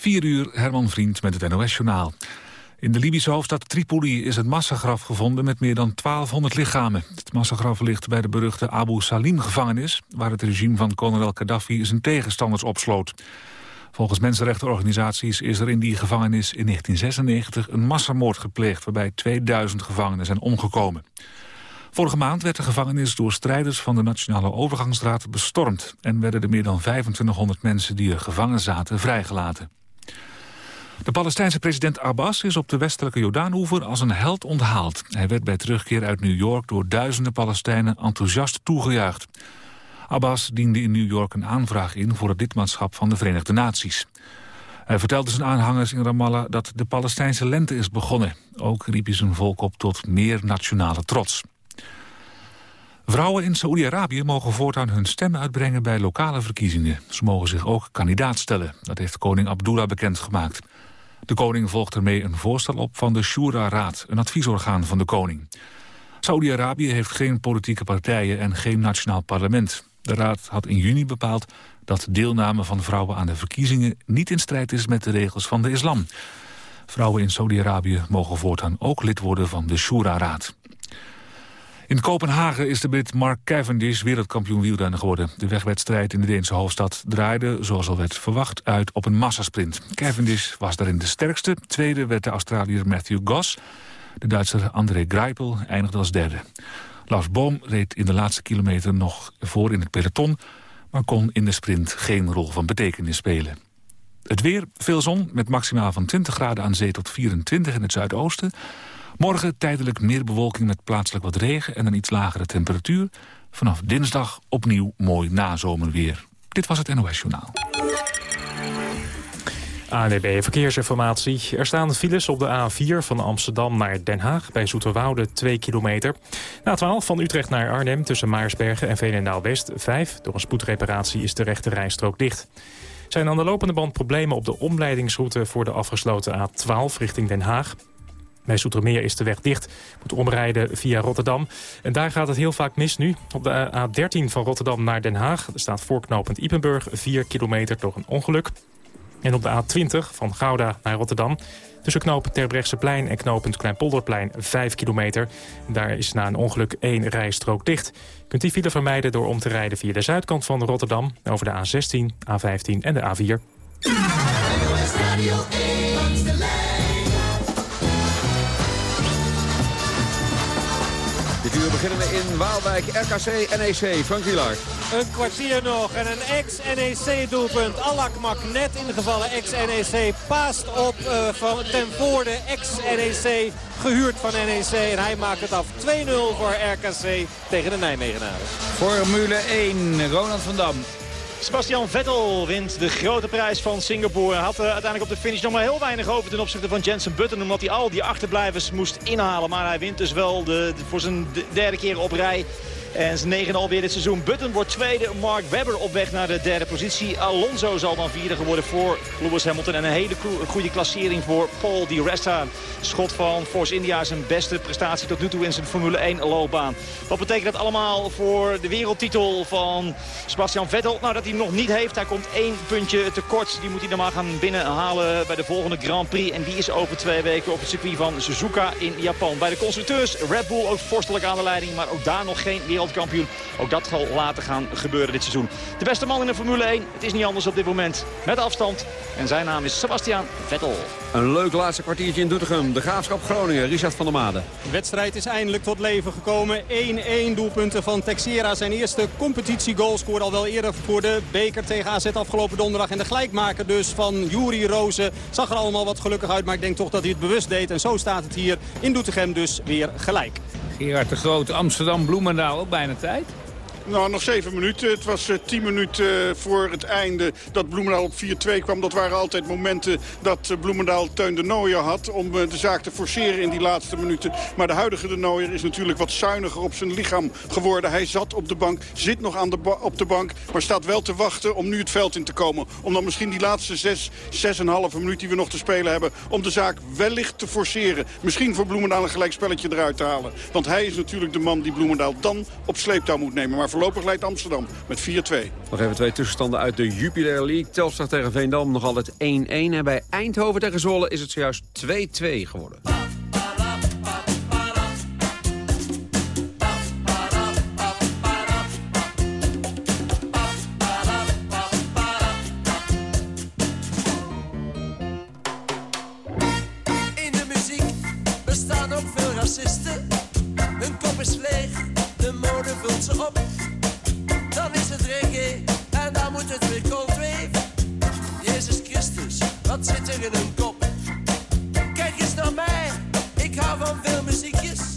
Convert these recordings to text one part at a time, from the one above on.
4 uur, Herman Vriend met het NOS-journaal. In de Libische hoofdstad Tripoli is het massagraf gevonden met meer dan 1200 lichamen. Het massagraf ligt bij de beruchte Abu Salim-gevangenis... waar het regime van kolonel Gaddafi zijn tegenstanders opsloot. Volgens mensenrechtenorganisaties is er in die gevangenis in 1996 een massamoord gepleegd... waarbij 2000 gevangenen zijn omgekomen. Vorige maand werd de gevangenis door strijders van de Nationale Overgangsraad bestormd... en werden de meer dan 2500 mensen die er gevangen zaten vrijgelaten. De Palestijnse president Abbas is op de westelijke Jordaanoever als een held onthaald. Hij werd bij terugkeer uit New York door duizenden Palestijnen enthousiast toegejuicht. Abbas diende in New York een aanvraag in voor het lidmaatschap van de Verenigde Naties. Hij vertelde zijn aanhangers in Ramallah dat de Palestijnse lente is begonnen. Ook riep hij zijn volk op tot meer nationale trots. Vrouwen in Saoedi-Arabië mogen voortaan hun stem uitbrengen bij lokale verkiezingen. Ze mogen zich ook kandidaat stellen. Dat heeft koning Abdullah bekendgemaakt. De koning volgt ermee een voorstel op van de Shura-raad, een adviesorgaan van de koning. Saoedi-Arabië heeft geen politieke partijen en geen nationaal parlement. De raad had in juni bepaald dat deelname van vrouwen aan de verkiezingen niet in strijd is met de regels van de islam. Vrouwen in Saudi-Arabië mogen voortaan ook lid worden van de Shura-raad. In Kopenhagen is de Brit Mark Cavendish wereldkampioen wielrennen geworden. De wegwedstrijd in de Deense hoofdstad draaide, zoals al werd verwacht, uit op een massasprint. Cavendish was daarin de sterkste. Tweede werd de Australiër Matthew Goss. De Duitser André Greipel eindigde als derde. Lars Boom reed in de laatste kilometer nog voor in het peloton... maar kon in de sprint geen rol van betekenis spelen. Het weer, veel zon, met maximaal van 20 graden aan zee tot 24 in het zuidoosten. Morgen tijdelijk meer bewolking met plaatselijk wat regen en een iets lagere temperatuur. Vanaf dinsdag opnieuw mooi nazomerweer. Dit was het NOS Journaal. ANDB Verkeersinformatie. Er staan files op de A4 van Amsterdam naar Den Haag... bij Zoeterwoude 2 kilometer. A12 van Utrecht naar Arnhem tussen Maarsbergen en Veenendaal-West 5. Door een spoedreparatie is de rechte rijstrook dicht. Zijn aan de lopende band problemen op de omleidingsroute... voor de afgesloten A12 richting Den Haag. Bij Soetermeer is de weg dicht. Moet omrijden via Rotterdam. En daar gaat het heel vaak mis nu. Op de A13 van Rotterdam naar Den Haag staat voorknopend Ipenburg 4 kilometer door een ongeluk. En op de A20 van Gouda naar Rotterdam... tussen knooppunt Terbrechtseplein en knooppunt Kleinpolderplein 5 kilometer. Daar is na een ongeluk één rijstrook dicht. Kunt die file vermijden door om te rijden via de zuidkant van Rotterdam... over de A16, A15 en de A4. Uur beginnen we in Waalwijk, RKC, NEC. Frank Wielaert. Een kwartier nog en een ex-NEC-doelpunt. Alakmak net ingevallen ex-NEC. Paast op uh, van ten voorde ex-NEC. Gehuurd van NEC. En hij maakt het af 2-0 voor RKC tegen de Nijmegenaren. Formule 1, Ronald van Dam. Sebastian Vettel wint de grote prijs van Singapore. Had uh, uiteindelijk op de finish nog maar heel weinig over ten opzichte van Jensen Button. Omdat hij al die achterblijvers moest inhalen. Maar hij wint dus wel de, voor zijn derde keer op rij en zijn negen alweer dit seizoen. Button wordt tweede. Mark Webber op weg naar de derde positie. Alonso zal dan vierde geworden voor Lewis Hamilton. En een hele goede klassering voor Paul Di Resta. Schot van Force India zijn beste prestatie tot nu toe in zijn Formule 1 loopbaan. Wat betekent dat allemaal voor de wereldtitel van Sebastian Vettel? Nou, dat hij nog niet heeft. Hij komt één puntje tekort. Die moet hij maar gaan binnenhalen bij de volgende Grand Prix. En die is over twee weken op het circuit van Suzuka in Japan. Bij de constructeurs Red Bull ook vorstelijk aan de leiding. Maar ook daar nog geen wereldtitel wereldkampioen. Ook dat zal later gaan gebeuren dit seizoen. De beste man in de Formule 1, het is niet anders op dit moment. Met afstand. En zijn naam is Sebastian Vettel. Een leuk laatste kwartiertje in Doetinchem. De Graafschap Groningen, Richard van der Made. De wedstrijd is eindelijk tot leven gekomen. 1-1 doelpunten van Texera. Zijn eerste competitiegoal scoorde al wel eerder voor de beker tegen AZ afgelopen donderdag. En de gelijkmaker dus van Juri Rozen zag er allemaal wat gelukkig uit. Maar ik denk toch dat hij het bewust deed. En zo staat het hier in Doetinchem dus weer gelijk. Gerard de Groot, Amsterdam, Bloemendaal, ook bijna tijd. Nou, nog zeven minuten. Het was uh, tien minuten uh, voor het einde dat Bloemendaal op 4-2 kwam. Dat waren altijd momenten dat uh, Bloemendaal Teun de Nooier had... om de zaak te forceren in die laatste minuten. Maar de huidige de Nooier is natuurlijk wat zuiniger op zijn lichaam geworden. Hij zat op de bank, zit nog aan de op de bank... maar staat wel te wachten om nu het veld in te komen. Om dan misschien die laatste zes, zes en halve minuut die we nog te spelen hebben... om de zaak wellicht te forceren. Misschien voor Bloemendaal een gelijk spelletje eruit te halen. Want hij is natuurlijk de man die Bloemendaal dan op sleeptouw moet nemen. Maar voor voorlopig leidt Amsterdam met 4-2. Nog even twee tussenstanden uit de Jupiler League. Telstar tegen Veendam nog altijd 1-1. En bij Eindhoven tegen Zwolle is het zojuist 2-2 geworden. wat zit er in hun kop? Kijk eens naar mij, ik hou van veel muziekjes.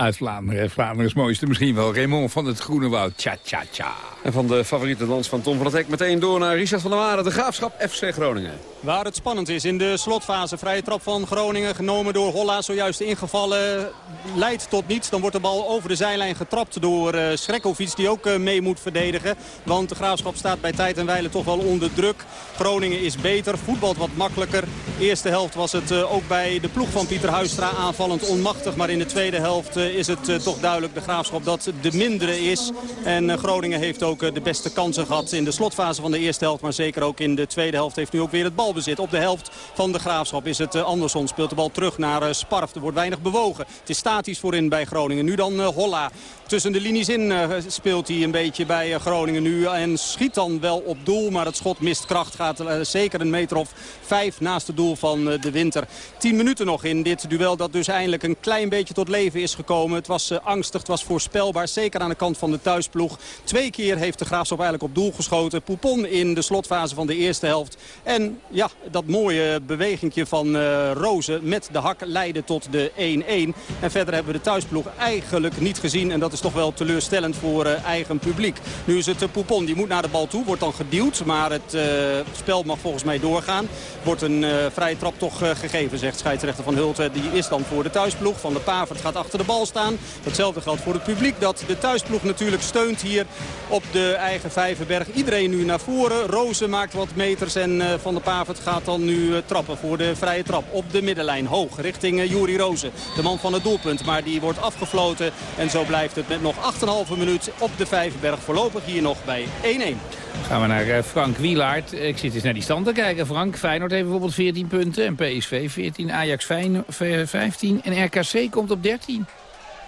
Uit Vlaanderen, Vlaanderen's mooiste misschien wel. Raymond van het Groene Woud. Tja, tja, tja. En van de favoriete dans van Tom van het Hek meteen door naar Richard van der Waren. De Graafschap FC Groningen. Waar het spannend is in de slotfase. Vrije trap van Groningen genomen door Holla. Zojuist ingevallen. Leidt tot niets. Dan wordt de bal over de zijlijn getrapt door uh, Schrekkovic. Die ook uh, mee moet verdedigen. Want de Graafschap staat bij tijd en wijle toch wel onder druk. Groningen is beter. Voetbalt wat makkelijker. Eerste helft was het uh, ook bij de ploeg van Pieter Huistra aanvallend onmachtig. Maar in de tweede helft is het toch duidelijk de Graafschap dat de mindere is. En Groningen heeft ook de beste kansen gehad in de slotfase van de eerste helft. Maar zeker ook in de tweede helft heeft nu ook weer het balbezit. Op de helft van de Graafschap is het Anderson. Speelt de bal terug naar Sparf. Er wordt weinig bewogen. Het is statisch voorin bij Groningen. Nu dan Holla. Tussen de linies in speelt hij een beetje bij Groningen nu. En schiet dan wel op doel. Maar het schot mist kracht. Gaat zeker een meter of vijf naast het doel van de winter. Tien minuten nog in dit duel dat dus eindelijk een klein beetje tot leven is gekomen. Het was angstig, het was voorspelbaar. Zeker aan de kant van de thuisploeg. Twee keer heeft de Graafschap eigenlijk op doel geschoten. Poupon in de slotfase van de eerste helft. En ja, dat mooie bewegingje van uh, Rozen met de hak leidde tot de 1-1. En verder hebben we de thuisploeg eigenlijk niet gezien. En dat is toch wel teleurstellend voor uh, eigen publiek. Nu is het Poupon, die moet naar de bal toe. Wordt dan geduwd, maar het spel mag volgens mij doorgaan. Wordt een vrije trap toch gegeven, zegt scheidsrechter Van Hulten. Die is dan voor de thuisploeg. Van de Pavert gaat achter de bal staan. Datzelfde geldt voor het publiek dat de thuisploeg natuurlijk steunt hier op de eigen Vijverberg. Iedereen nu naar voren. Rozen maakt wat meters en uh, Van der Pavert gaat dan nu uh, trappen voor de vrije trap. Op de middenlijn hoog richting uh, Juri Rozen. De man van het doelpunt. Maar die wordt afgefloten. En zo blijft het met nog 8,5 minuut op de Vijverberg. Voorlopig hier nog bij 1-1. Gaan we naar Frank Wielaert. Ik zit eens naar die stand te kijken. Frank, Feyenoord heeft bijvoorbeeld 14 punten. En PSV 14, Ajax 15 en RKC komt op 13.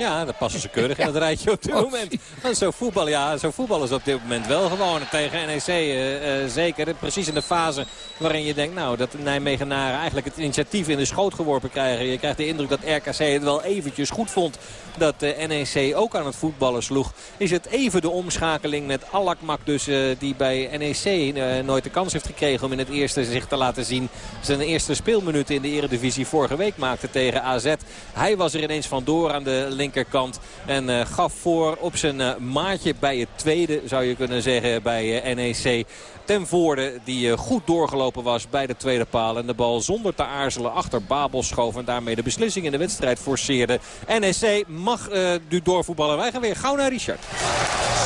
Ja, dat passen ze keurig in het rijtje op dit moment. zo voetbal, ja, zo voetballen ze op dit moment wel gewoon tegen NEC. Uh, uh, zeker, precies in de fase waarin je denkt... nou, dat de Nijmegenaren eigenlijk het initiatief in de schoot geworpen krijgen. Je krijgt de indruk dat RKC het wel eventjes goed vond... dat de NEC ook aan het voetballen sloeg. Is het even de omschakeling met Alakmak dus... Uh, die bij NEC nooit de kans heeft gekregen om in het eerste zich te laten zien. Zijn eerste speelminuten in de eredivisie vorige week maakte tegen AZ. Hij was er ineens vandoor aan de linkerkant. En uh, gaf voor op zijn maatje bij het tweede, zou je kunnen zeggen, bij NEC. Ten voorde die goed doorgelopen was bij de tweede paal. En de bal zonder te aarzelen achter Babel schoof. En daarmee de beslissing in de wedstrijd forceerde. NEC mag nu doorvoetballen. Wij gaan weer gauw naar Richard.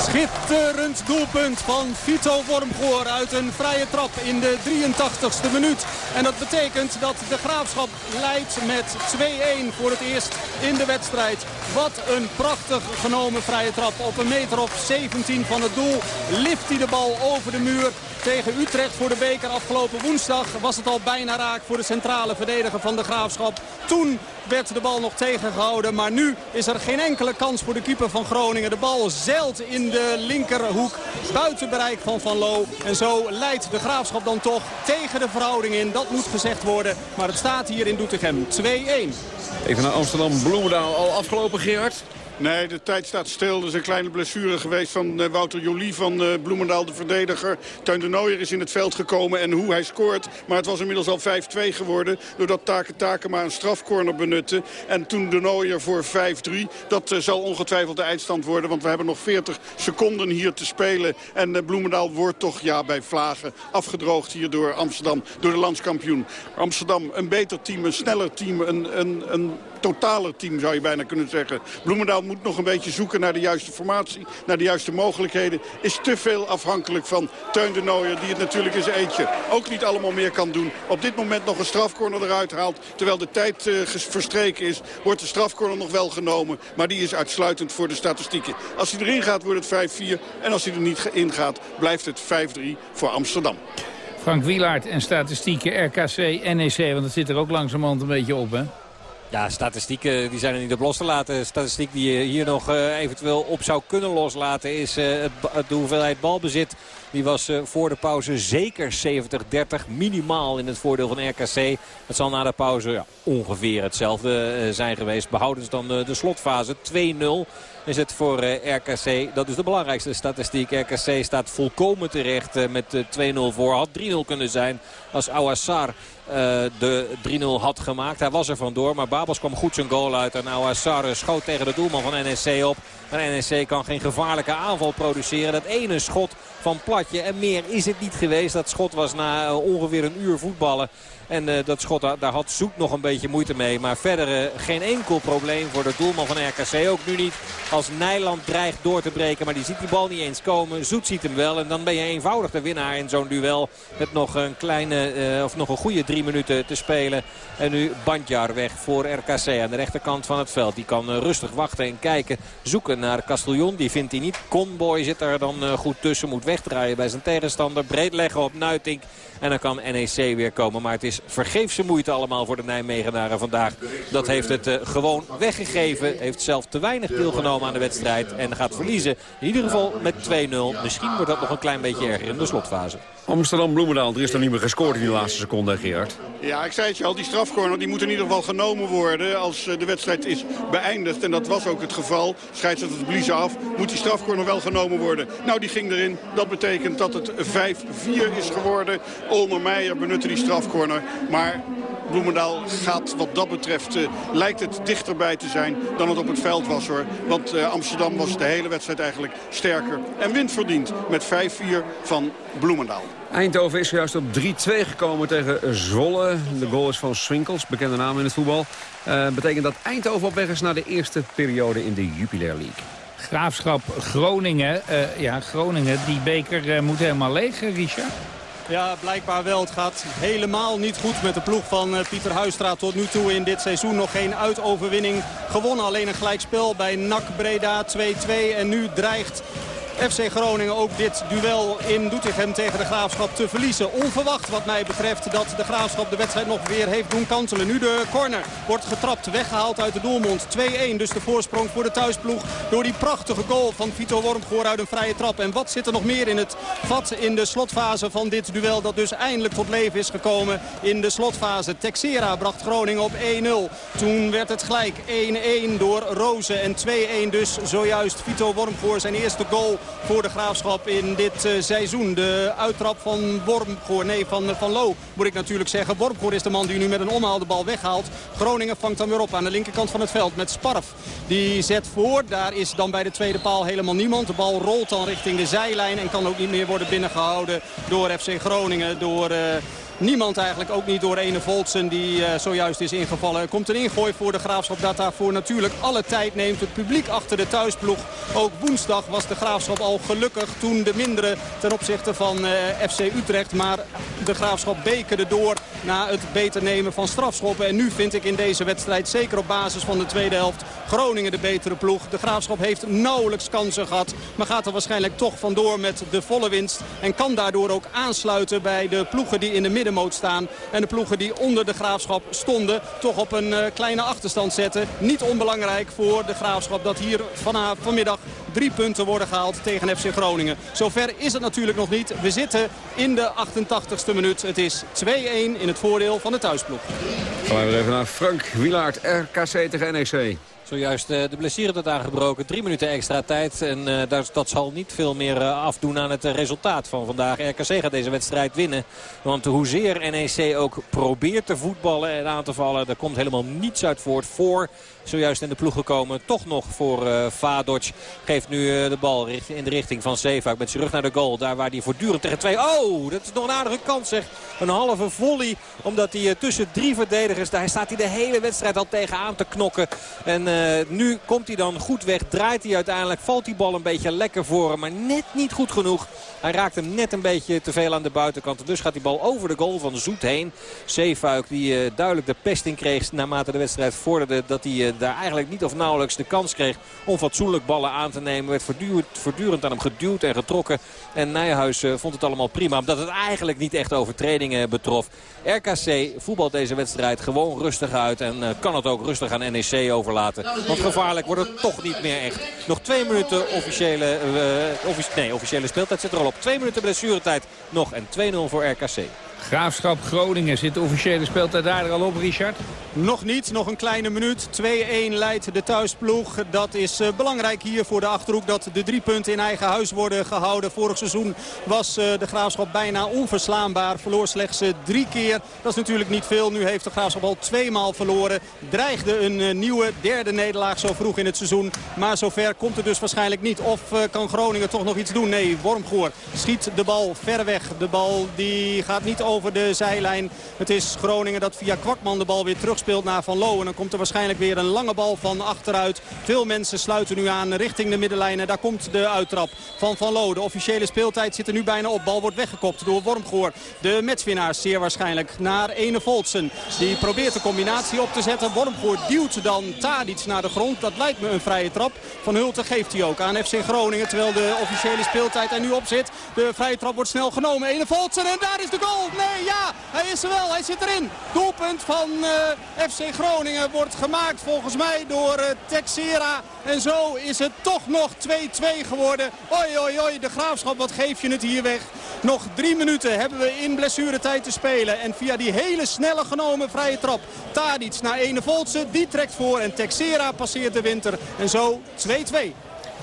Schitterend doelpunt van Vito Wormgoor uit een vrije trap in de 83ste minuut. En dat betekent dat de Graafschap leidt met 2-1 voor het eerst in de wedstrijd. Wat een prachtig genomen vrije trap. Op een meter of 17 van het doel lift hij de bal over de muur tegen Utrecht voor de beker afgelopen woensdag was het al bijna raak voor de centrale verdediger van de Graafschap. Toen werd de bal nog tegengehouden, maar nu is er geen enkele kans voor de keeper van Groningen. De bal zeilt in de linkerhoek, buiten bereik van Van Loo. En zo leidt de Graafschap dan toch tegen de verhouding in. Dat moet gezegd worden, maar het staat hier in Doetinchem 2-1. Even naar Amsterdam-Bloemendaal. Al afgelopen, Gerard? Nee, de tijd staat stil. Er is een kleine blessure geweest van uh, Wouter Jolie van uh, Bloemendaal, de verdediger. Tuin de Nooier is in het veld gekomen en hoe hij scoort. Maar het was inmiddels al 5-2 geworden. Doordat Taken Takema een strafcorner benutte. En toen de Nooier voor 5-3. Dat uh, zal ongetwijfeld de eindstand worden. Want we hebben nog 40 seconden hier te spelen. En Bloemendaal wordt toch ja, bij Vlagen afgedroogd hier door Amsterdam. Door de landskampioen. Amsterdam een beter team, een sneller team. Een, een, een totaler team zou je bijna kunnen zeggen. Bloemendaal moet nog een beetje zoeken naar de juiste formatie, naar de juiste mogelijkheden. Is te veel afhankelijk van Teun de Nooier, die het natuurlijk in zijn eentje ook niet allemaal meer kan doen. Op dit moment nog een strafcorner eruit haalt. Terwijl de tijd uh, verstreken is, wordt de strafcorner nog wel genomen. Maar die is uitsluitend voor de statistieken. Als hij erin gaat, wordt het 5-4. En als hij er niet in gaat, blijft het 5-3 voor Amsterdam. Frank Wielaert en statistieken RKC, NEC, want het zit er ook langzamerhand een beetje op, hè? Ja, statistieken die zijn er niet op los te laten. Statistiek die je hier nog uh, eventueel op zou kunnen loslaten is uh, de hoeveelheid balbezit. Die was uh, voor de pauze zeker 70-30. Minimaal in het voordeel van RKC. Het zal na de pauze ja, ongeveer hetzelfde zijn geweest. Behouden ze dan de slotfase 2-0 is het voor RKC. Dat is de belangrijkste statistiek. RKC staat volkomen terecht met 2-0 voor. Had 3-0 kunnen zijn als Awassar de 3-0 had gemaakt. Hij was er vandoor, maar Babels kwam goed zijn goal uit. En Awassar schoot tegen de doelman van NEC op. Maar NEC kan geen gevaarlijke aanval produceren. Dat ene schot van Platje en meer is het niet geweest. Dat schot was na uh, ongeveer een uur voetballen. En uh, dat schot, daar had Zoet nog een beetje moeite mee. Maar verder uh, geen enkel probleem voor de doelman van RKC. Ook nu niet als Nijland dreigt door te breken. Maar die ziet die bal niet eens komen. Zoet ziet hem wel. En dan ben je eenvoudig de winnaar in zo'n duel. Met nog een kleine, uh, of nog een goede drie minuten te spelen. En nu Bandjar weg voor RKC aan de rechterkant van het veld. Die kan rustig wachten en kijken. Zoeken naar Castellon. Die vindt hij niet. Conboy zit er dan goed tussen. Moet wegdraaien bij zijn tegenstander. Breed leggen op Nuitink. En dan kan NEC weer komen. Maar het is vergeefse moeite allemaal voor de Nijmegenaren vandaag. Dat heeft het uh, gewoon weggegeven. Heeft zelf te weinig deelgenomen aan de wedstrijd. En gaat verliezen. In ieder geval met 2-0. Misschien wordt dat nog een klein beetje erger in de slotfase. Amsterdam-Bloemendaal, er is dan niet meer gescoord in die laatste seconde, Gerard. Ja, ik zei het je al, die strafcorner die moet in ieder geval genomen worden als eh, de wedstrijd is beëindigd. En dat was ook het geval. Scheidsrechter het bliezen af. Moet die strafcorner wel genomen worden? Nou, die ging erin. Dat betekent dat het 5-4 is geworden. Olmer Meijer benutte die strafcorner. Maar Bloemendaal gaat wat dat betreft, uh, lijkt het dichterbij te zijn dan het op het veld was hoor. Want uh, Amsterdam was de hele wedstrijd eigenlijk sterker en wint verdiend met 5-4 van Bloemendaal. Eindhoven is juist op 3-2 gekomen tegen Zwolle. De goal is van Swinkels, bekende naam in het voetbal. Uh, betekent dat Eindhoven op weg is naar de eerste periode in de Jupiler League. Graafschap Groningen. Uh, ja, Groningen, die beker uh, moet helemaal leeg, Richard. Ja, blijkbaar wel. Het gaat helemaal niet goed met de ploeg van Pieter Huistra tot nu toe in dit seizoen. Nog geen uitoverwinning gewonnen. Alleen een gelijkspel bij NAC Breda 2-2. En nu dreigt FC Groningen ook dit duel in Doetinchem tegen de Graafschap te verliezen. Onverwacht wat mij betreft dat de Graafschap de wedstrijd nog weer heeft doen kanselen. Nu de corner wordt getrapt, weggehaald uit de doelmond. 2-1 dus de voorsprong voor de thuisploeg door die prachtige goal van Vito Wormgoor uit een vrije trap. En wat zit er nog meer in het vat in de slotfase van dit duel dat dus eindelijk tot leven is gekomen in de slotfase. Texera bracht Groningen op 1-0. Toen werd het gelijk 1-1 door Rozen en 2-1 dus zojuist Vito Wormgoor zijn eerste goal voor de Graafschap in dit uh, seizoen. De uittrap van Wormgoor, nee van, van Lo moet ik natuurlijk zeggen. Wormgoor is de man die nu met een omhaal de bal weghaalt. Groningen vangt dan weer op aan de linkerkant van het veld met Sparf. Die zet voor, daar is dan bij de tweede paal helemaal niemand. De bal rolt dan richting de zijlijn en kan ook niet meer worden binnengehouden door FC Groningen. Door... Uh, Niemand eigenlijk, ook niet door Ene Voltsen die uh, zojuist is ingevallen. Er komt een ingooi voor de Graafschap dat daarvoor natuurlijk alle tijd neemt. Het publiek achter de thuisploeg. Ook woensdag was de Graafschap al gelukkig toen de mindere ten opzichte van uh, FC Utrecht. Maar de Graafschap bekerde door na het beter nemen van strafschoppen. En nu vind ik in deze wedstrijd, zeker op basis van de tweede helft, Groningen de betere ploeg. De Graafschap heeft nauwelijks kansen gehad. Maar gaat er waarschijnlijk toch vandoor met de volle winst. En kan daardoor ook aansluiten bij de ploegen die in de midden middenmoot staan. En de ploegen die onder de Graafschap stonden toch op een uh, kleine achterstand zetten. Niet onbelangrijk voor de Graafschap dat hier vanavond, vanmiddag drie punten worden gehaald tegen FC Groningen. Zover is het natuurlijk nog niet. We zitten in de 88ste minuut. Het is 2-1 in het voordeel van de thuisploeg. Gaan we even naar Frank Wilaert, RKC tegen NEC. Zojuist uh, de blessure tot aangebroken. Drie minuten extra tijd. En uh, dat, dat, zal niet veel meer uh, afdoen aan het resultaat van vandaag. RKC gaat deze wedstrijd winnen. Want hoezeer NEC ook probeert te voetballen en aan te vallen... daar komt helemaal niets uit voort voor zojuist in de ploeg gekomen. Toch nog voor uh, Vadoc. Geeft nu uh, de bal in de richting van Zeefuik. Met zijn rug naar de goal. Daar waar hij voortdurend tegen twee... Oh, dat is nog een aardige kans zeg. Een halve volley. Omdat hij uh, tussen drie verdedigers... Daar staat hij de hele wedstrijd al tegenaan te knokken. En nu komt hij dan goed weg. Draait hij uiteindelijk. Valt die bal een beetje lekker voor hem. Maar net niet goed genoeg. Hij raakt hem net een beetje te veel aan de buitenkant. Dus gaat die bal over de goal van Zoet heen. Zeefuik die duidelijk de pest in kreeg naarmate de wedstrijd vorderde. Dat hij daar eigenlijk niet of nauwelijks de kans kreeg om fatsoenlijk ballen aan te nemen. Werd voortdurend, aan hem geduwd en getrokken. En Nijhuis uh, vond het allemaal prima. Omdat het eigenlijk niet echt overtredingen betrof. RKC voetbalt deze wedstrijd gewoon rustig uit. En uh, kan het ook rustig aan NEC overlaten. Want gevaarlijk wordt het toch niet meer echt. Nog twee minuten officiële, offic nee, officiële speeltijd zit er al op. Twee minuten blessuretijd nog. En 2-0 voor RKC. Graafschap Groningen. Zit de officiële speeltijd daar al op, Richard? Nog niet, nog een kleine minuut. 2-1 leidt de thuisploeg. Dat is uh, belangrijk hier voor de Achterhoek dat de drie punten in eigen huis worden gehouden. Vorig seizoen was uh, de Graafschap bijna onverslaanbaar. Verloor slechts uh, drie keer. Dat is natuurlijk niet veel. Nu heeft de Graafschap al tweemaal verloren. Dreigde een nieuwe derde nederlaag zo vroeg in het seizoen. Maar zover komt het dus waarschijnlijk niet. Of kan Groningen toch nog iets doen? Nee, Wormgoor schiet de bal ver weg. De bal die gaat niet over de zijlijn. Het is Groningen dat via Kwakman de bal weer terugspeelt naar Van Loo. En dan komt er waarschijnlijk weer een lange bal van achteruit. Veel mensen sluiten nu aan richting de middenlijn. En daar komt de uittrap van Van Loo. De officiële speeltijd zit er nu bijna op. Bal wordt weggekopt door Wormgoor. De matchwinnaars zeer waarschijnlijk naar Ene Voltsen. Die probeert de combinatie op te zetten. Wormgoor duwt dan Tadic naar de grond. Dat lijkt me een vrije trap. Van Hulten geeft hij ook aan FC Groningen. Terwijl de officiële speeltijd er nu op zit. De vrije trap wordt snel genomen. Ene Voltsen en daar is de goal. Nee, ja, hij is er wel. Hij zit erin. Doelpunt van uh, FC Groningen wordt gemaakt volgens mij door uh, Texera. En zo is het toch nog 2-2 geworden. Oi, oi, oi, de Graafschap, wat geef je het hier weg? Nog drie minuten hebben we in blessuretijd te spelen. En via die hele snelle genomen vrije trap. Tadic naar Ene Voltse, die trekt voor. En Texera passeert de winter. En zo 2-2.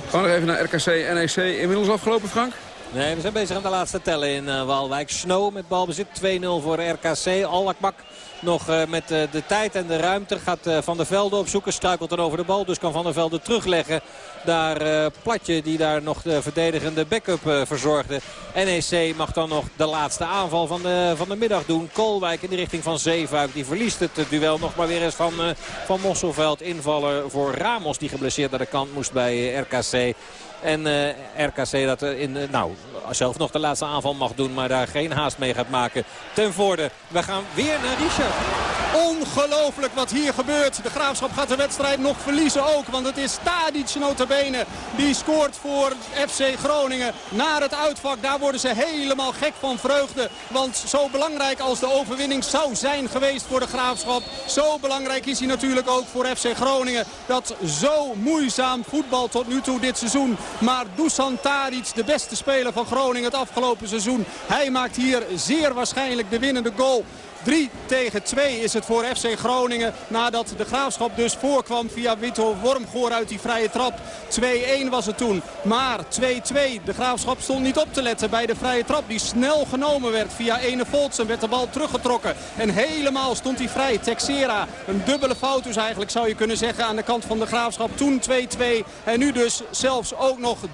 Gaan nog even naar RKC NEC. Inmiddels afgelopen, Frank? Nee, we zijn bezig aan de laatste tellen in uh, Waalwijk. Snow met balbezit 2-0 voor RKC. Alakmak nog uh, met uh, de tijd en de ruimte. Gaat Van der Velde opzoeken. Struikelt dan over de bal. Dus kan Van der Velde terugleggen. Daar Platje die daar nog de verdedigende backup verzorgde. NEC mag dan nog de laatste aanval van de, van de middag doen. Kolwijk in de richting van Zeefuik. Die verliest het duel nog maar weer eens van, van Mosselveld. Invaller voor Ramos die geblesseerd naar de kant moest bij RKC. En uh, RKC dat in, uh, nou, zelf nog de laatste aanval mag doen. Maar daar geen haast mee gaat maken. Ten voorde. We gaan weer naar Richard. Ongelooflijk wat hier gebeurt. De Graafschap gaat de wedstrijd nog verliezen ook. Want het is Tadic notabene die scoort voor FC Groningen. Naar het uitvak, daar worden ze helemaal gek van vreugde. Want zo belangrijk als de overwinning zou zijn geweest voor de Graafschap. Zo belangrijk is hij natuurlijk ook voor FC Groningen. Dat zo moeizaam voetbal tot nu toe dit seizoen. Maar Dusan de beste speler van Groningen het afgelopen seizoen. Hij maakt hier zeer waarschijnlijk de winnende goal. 3 tegen 2 is het voor FC Groningen. Nadat de Graafschap dus voorkwam via Wito Wormgoor uit die vrije trap. 2-1 was het toen. Maar 2-2. De Graafschap stond niet op te letten bij de vrije trap. Die snel genomen werd via Ene Voltsen. Werd de bal teruggetrokken. En helemaal stond hij vrij. Texera. Een dubbele fout dus eigenlijk zou je kunnen zeggen aan de kant van de Graafschap. Toen 2-2. En nu dus zelfs ook nog 3-2.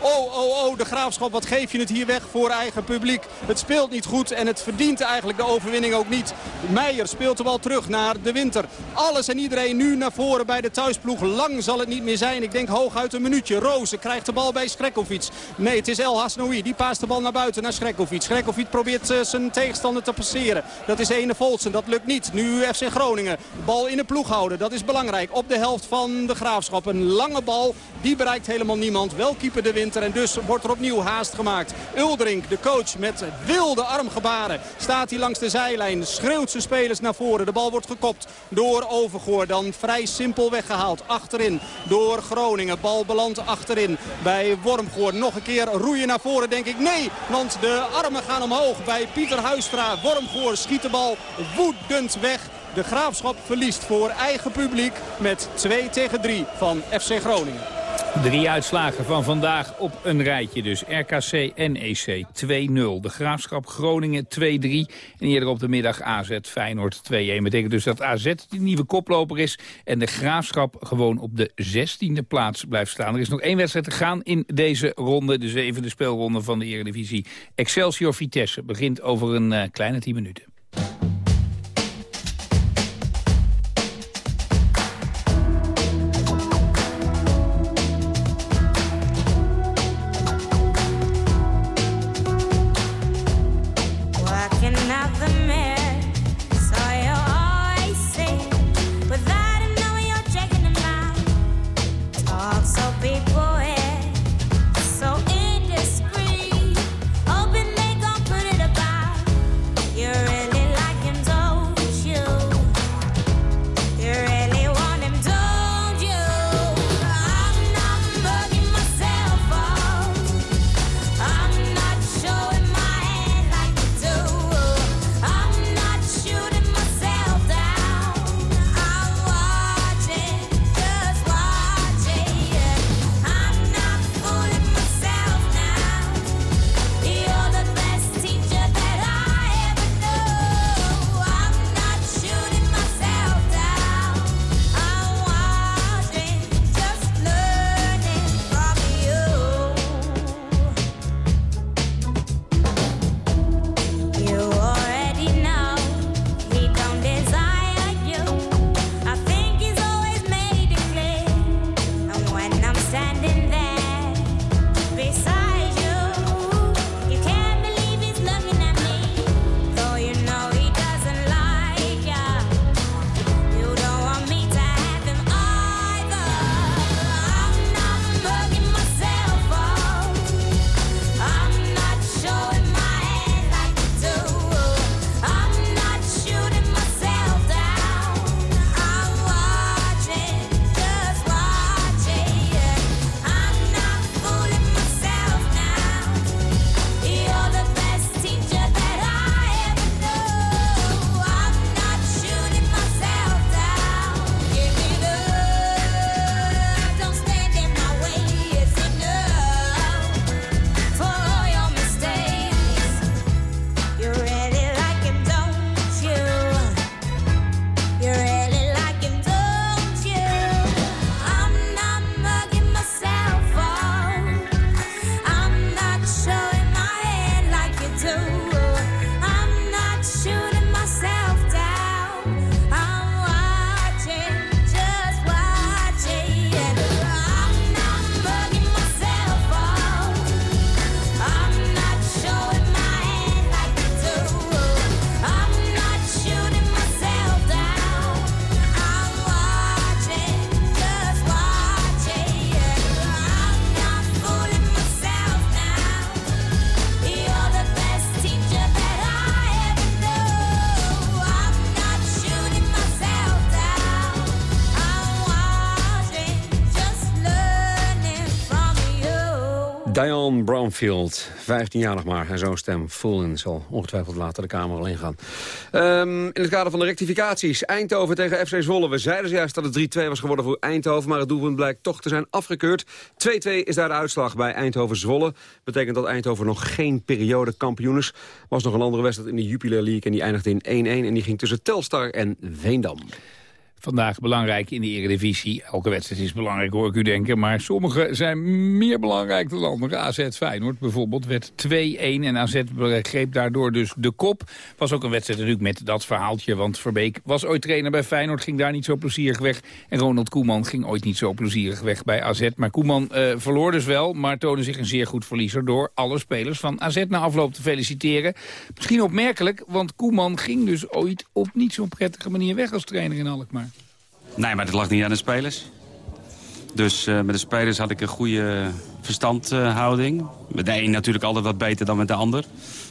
Oh, oh, oh. De Graafschap. Wat geef je het hier weg voor eigen publiek. Het speelt niet goed. En het verdient eigenlijk de over overwinning ook niet. Meijer speelt de bal terug naar de winter. Alles en iedereen nu naar voren bij de thuisploeg. Lang zal het niet meer zijn. Ik denk hooguit een minuutje. Rozen krijgt de bal bij Skrekovic. Nee, het is El Hasnoui. Die paast de bal naar buiten naar Skrekovic. Skrekovic probeert uh, zijn tegenstander te passeren. Dat is Ene Volsen. Dat lukt niet. Nu FC Groningen. Bal in de ploeg houden. Dat is belangrijk. Op de helft van de Graafschap. Een lange bal. Die bereikt helemaal niemand. Wel keeper de winter. En dus wordt er opnieuw haast gemaakt. Uldrink, de coach met wilde armgebaren. Staat hij langs de zijlijn. Schreeuwt zijn spelers naar voren. De bal wordt gekopt door Overgoor. Dan vrij simpel weggehaald. Achterin door Groningen. Bal belandt achterin bij Wormgoor. Nog een keer roeien naar voren denk ik. Nee, want de armen gaan omhoog bij Pieter Huistra. Wormgoor schiet de bal woedend weg. De Graafschap verliest voor eigen publiek met 2 tegen 3 van FC Groningen. Drie uitslagen van vandaag op een rijtje dus. RKC NEC 2-0. De Graafschap Groningen 2-3. En eerder op de middag AZ Feyenoord 2-1. Betekent dus dat AZ de nieuwe koploper is. En de Graafschap gewoon op de 16e plaats blijft staan. Er is nog één wedstrijd te gaan in deze ronde. De zevende speelronde van de Eredivisie. Excelsior Vitesse begint over een uh, kleine 10 minuten. Brownfield, 15 jaar nog maar. En zo'n stem, Fullen, zal ongetwijfeld later de Kamer al ingaan. Um, in het kader van de rectificaties. Eindhoven tegen FC Zwolle. We zeiden juist dat het 3-2 was geworden voor Eindhoven... maar het doelpunt blijkt toch te zijn afgekeurd. 2-2 is daar de uitslag bij Eindhoven-Zwolle. Betekent dat Eindhoven nog geen periode kampioen is. was nog een andere wedstrijd in de Jupiler League... en die eindigde in 1-1 en die ging tussen Telstar en Veendam. Vandaag belangrijk in de Eredivisie. Elke wedstrijd is belangrijk, hoor ik u denken. Maar sommige zijn meer belangrijk dan andere. AZ Feyenoord bijvoorbeeld werd 2-1 en AZ greep daardoor dus de kop. Was ook een wedstrijd natuurlijk met dat verhaaltje. Want Verbeek was ooit trainer bij Feyenoord, ging daar niet zo plezierig weg. En Ronald Koeman ging ooit niet zo plezierig weg bij AZ. Maar Koeman uh, verloor dus wel, maar toonde zich een zeer goed verliezer... door alle spelers van AZ na afloop te feliciteren. Misschien opmerkelijk, want Koeman ging dus ooit op niet zo'n prettige manier weg als trainer in Alkmaar. Nee, maar het lag niet aan de spelers. Dus uh, met de spelers had ik een goede verstandhouding. met de een natuurlijk altijd wat beter dan met de ander.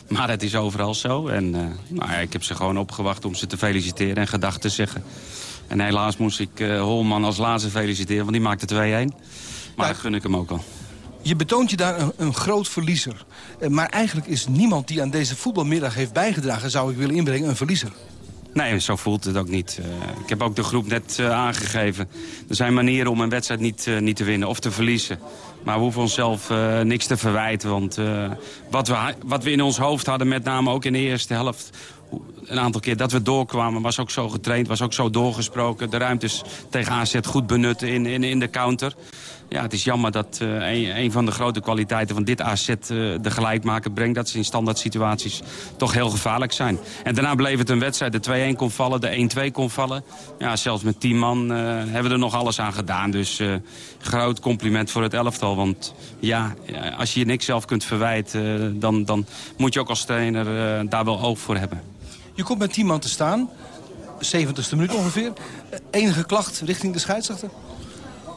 Maar het is overal zo. En uh, nou ja, ik heb ze gewoon opgewacht om ze te feliciteren en gedachten te zeggen. En helaas moest ik uh, Holman als laatste feliciteren, want die maakte 2-1. Maar dat gun ik hem ook al. Je betoont je daar een, een groot verliezer. Maar eigenlijk is niemand die aan deze voetbalmiddag heeft bijgedragen... zou ik willen inbrengen, een verliezer. Nee, zo voelt het ook niet. Uh, ik heb ook de groep net uh, aangegeven. Er zijn manieren om een wedstrijd niet, uh, niet te winnen of te verliezen. Maar we hoeven onszelf niks te verwijten. Want wat, we, wat we in ons hoofd hadden, met name ook in de eerste helft... een aantal keer dat we doorkwamen, was ook zo getraind, was ook zo doorgesproken. De ruimtes tegen AZ goed benutten in, in, in de counter ja, het is jammer dat uh, een, van de grote kwaliteiten van dit AZ uh, de gelijkmaker brengt. Dat ze in standaard situaties toch heel gevaarlijk zijn. En daarna bleef het een wedstrijd. De 2-1 kon vallen, de 1-2 kon vallen. Ja, zelfs met 10 man uh, hebben we er nog alles aan gedaan. Dus groot compliment voor het elftal. Want ja, als je je niks zelf kunt verwijten, dan, dan moet je ook als trainer daar wel oog voor hebben. Je komt met 10 man te staan. 70ste minuut ongeveer. Enige klacht richting de scheidsrechter?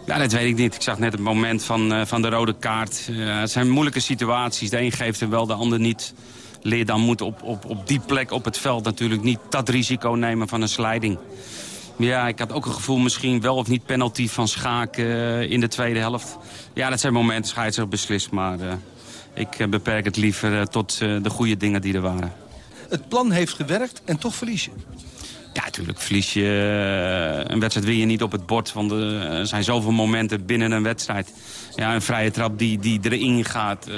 Ja, dat weet ik niet. Ik zag net het moment van, uh, van de rode kaart. Uh, het zijn moeilijke situaties. De een geeft hem wel, de ander niet. Leer dan moet op, op, op die plek op het veld natuurlijk niet dat risico nemen van een slijding. Ja, ik had ook een gevoel misschien wel of niet penalty van Schaak uh, in de tweede helft. Ja, dat zijn momenten, scheidsrechter beslist. Maar ik beperk het liever tot de goede dingen die er waren. Het plan heeft gewerkt en toch verlies je. Ja, natuurlijk verlies je eh, een wedstrijd win je niet op het bord. Want er zijn zoveel momenten binnen een wedstrijd. Ja, een vrije trap die, die erin gaat. Uh,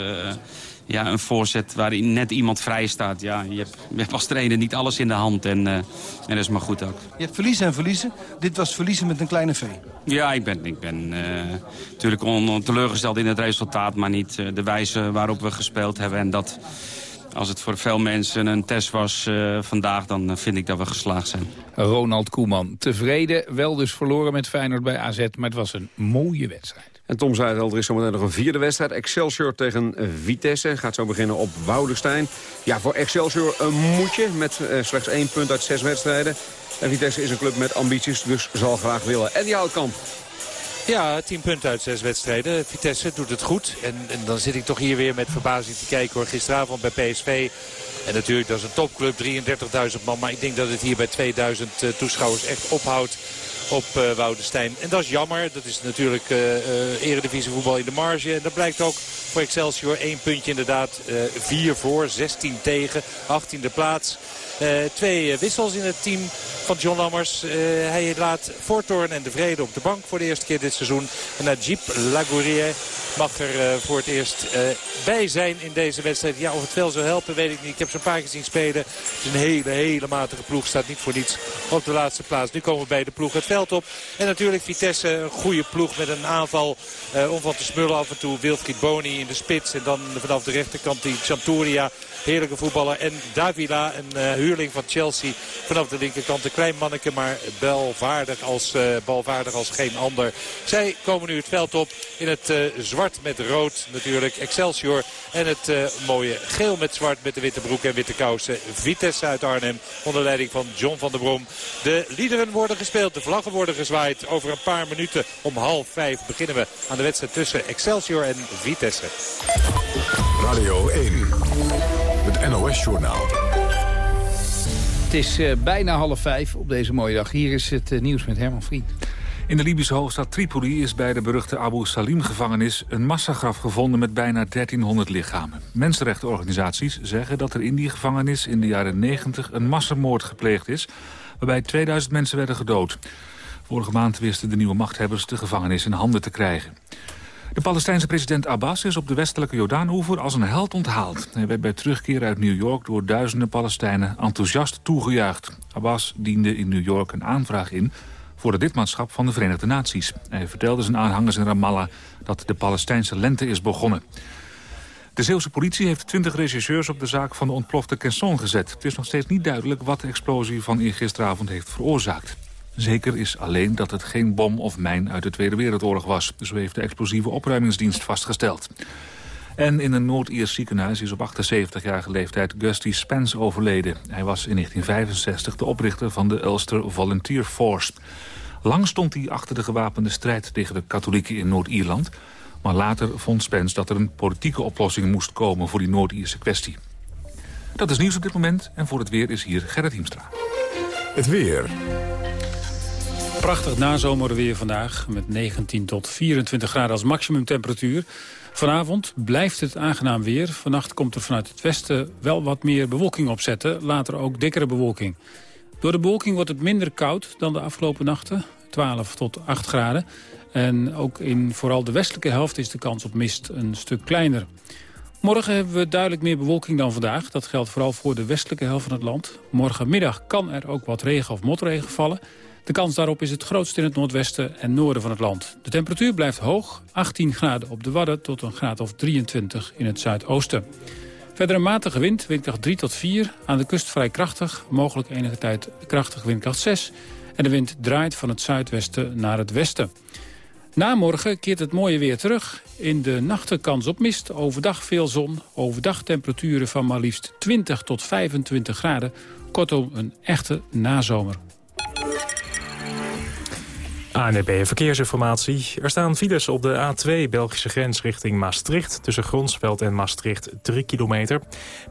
ja, een voorzet waarin net iemand vrij staat. Ja, je, hebt, je hebt als trainer niet alles in de hand. En, uh, en dat is maar goed ook. Je hebt verliezen en verliezen. Dit was verliezen met een kleine V. Ja, ik ben, ik ben uh, natuurlijk on, teleurgesteld in het resultaat. Maar niet de wijze waarop we gespeeld hebben. En dat als het voor veel mensen een test was uh, vandaag, dan vind ik dat we geslaagd zijn. Ronald Koeman, tevreden. Wel dus verloren met Feyenoord bij AZ, maar het was een mooie wedstrijd. En Tom zei het al, er is zometeen nog een vierde wedstrijd. Excelsior tegen Vitesse. Gaat zo beginnen op Woudenstein. Ja, voor Excelsior een moetje met uh, slechts één punt uit zes wedstrijden. En Vitesse is een club met ambities, dus zal graag willen. En die Houtkamp. Ja, 10 punten uit zes wedstrijden. Vitesse doet het goed. En, en, dan zit ik toch hier weer met verbazing te kijken hoor. Gisteravond bij PSV. En natuurlijk, dat is een topclub, 33.000 man. Maar ik denk dat het hier bij 2000 uh, toeschouwers echt ophoudt op uh, Woudestein. En dat is jammer. Dat is natuurlijk uh, eredivisie voetbal in de marge. En dat blijkt ook voor Excelsior. één puntje inderdaad. 4 voor, 16 tegen, 18e plaats. Uh, twee wissels in het team van John Lammers. Uh, hij laat Voortorn en De Vrede op de bank voor de eerste keer dit seizoen. En Najib Lagourier mag er voor het eerst bij zijn in deze wedstrijd. Ja, of het wel zou helpen, weet ik niet. Ik heb ze een paar keer zien spelen. Het is een hele, hele matige ploeg. Staat niet voor niets op de laatste plaats. Nu komen we bij de ploeg het veld op. En natuurlijk Vitesse, een goede ploeg met een aanval om van te smullen af en toe. Wilfried Boni in de spits. En dan vanaf de rechterkant die Chanturia. Heerlijke voetballer. En Davila, een uh, huurling van Chelsea. Vanaf de linkerkant een klein manneke, maar balvaardig als, uh, balvaardig als geen ander. Zij komen nu het veld op in het uh, zwart met rood natuurlijk. Excelsior en het mooie geel met zwart met de witte broek en witte kousen. Vitesse uit Arnhem onder leiding van John van der Brom. De liederen worden gespeeld, de vlaggen worden gezwaaid. Over een paar minuten om half vijf beginnen we aan de wedstrijd tussen Excelsior en Vitesse. Radio 1. Het NOS-journaal. Het is uh, bijna half vijf op deze mooie dag. Hier is het uh, nieuws met Herman Vriend. In de Libische hoofdstad Tripoli is bij de beruchte Abu Salim-gevangenis... een massagraf gevonden met bijna 1300 lichamen. Mensenrechtenorganisaties zeggen dat er in die gevangenis... in de jaren 90 een massamoord gepleegd is... waarbij 2000 mensen werden gedood. Vorige maand wisten de nieuwe machthebbers de gevangenis in handen te krijgen. De Palestijnse president Abbas is op de westelijke Jordaanoever als een held onthaald. Hij werd bij terugkeer uit New York door duizenden Palestijnen enthousiast toegejuicht. Abbas diende in New York een aanvraag in voor het lidmaatschap van de Verenigde Naties. Hij vertelde zijn aanhangers in Ramallah dat de Palestijnse lente is begonnen. De Zeeuwse politie heeft 20 rechercheurs op de zaak van de ontplofte Kenson gezet. Het is nog steeds niet duidelijk wat de explosie van gisteravond heeft veroorzaakt. Zeker is alleen dat het geen bom of mijn uit de Tweede Wereldoorlog was. Zo heeft de explosieve opruimingsdienst vastgesteld. En in een Noord-Iers ziekenhuis is op 78-jarige leeftijd Gusty Spence overleden. Hij was in 1965 de oprichter van de Ulster Volunteer Force. Lang stond hij achter de gewapende strijd tegen de katholieken in Noord-Ierland. Maar later vond Spence dat er een politieke oplossing moest komen voor die Noord-Ierse kwestie. Dat is nieuws op dit moment en voor het weer is hier Gerrit Hiemstra. Het weer. Prachtig nazomerweer vandaag met 19 tot 24 graden als maximumtemperatuur. Vanavond blijft het aangenaam weer. Vannacht komt er vanuit het westen wel wat meer bewolking opzetten. Later ook dikkere bewolking. Door de bewolking wordt het minder koud dan de afgelopen nachten. 12 tot 8 graden. En ook in vooral de westelijke helft is de kans op mist een stuk kleiner. Morgen hebben we duidelijk meer bewolking dan vandaag. Dat geldt vooral voor de westelijke helft van het land. Morgenmiddag kan er ook wat regen of motregen vallen. De kans daarop is het grootst in het noordwesten en noorden van het land. De temperatuur blijft hoog, 18 graden op de Wadden tot een graad of 23 in het zuidoosten. Verder een matige wind, windkracht 3 tot 4. Aan de kust vrij krachtig, mogelijk enige tijd krachtig windkracht 6. En de wind draait van het zuidwesten naar het westen. Na morgen keert het mooie weer terug. In de nachten kans op mist, overdag veel zon. Overdag temperaturen van maar liefst 20 tot 25 graden. Kortom, een echte nazomer. ANB Verkeersinformatie. Er staan files op de A2 Belgische grens richting Maastricht... tussen Gronsveld en Maastricht 3 kilometer.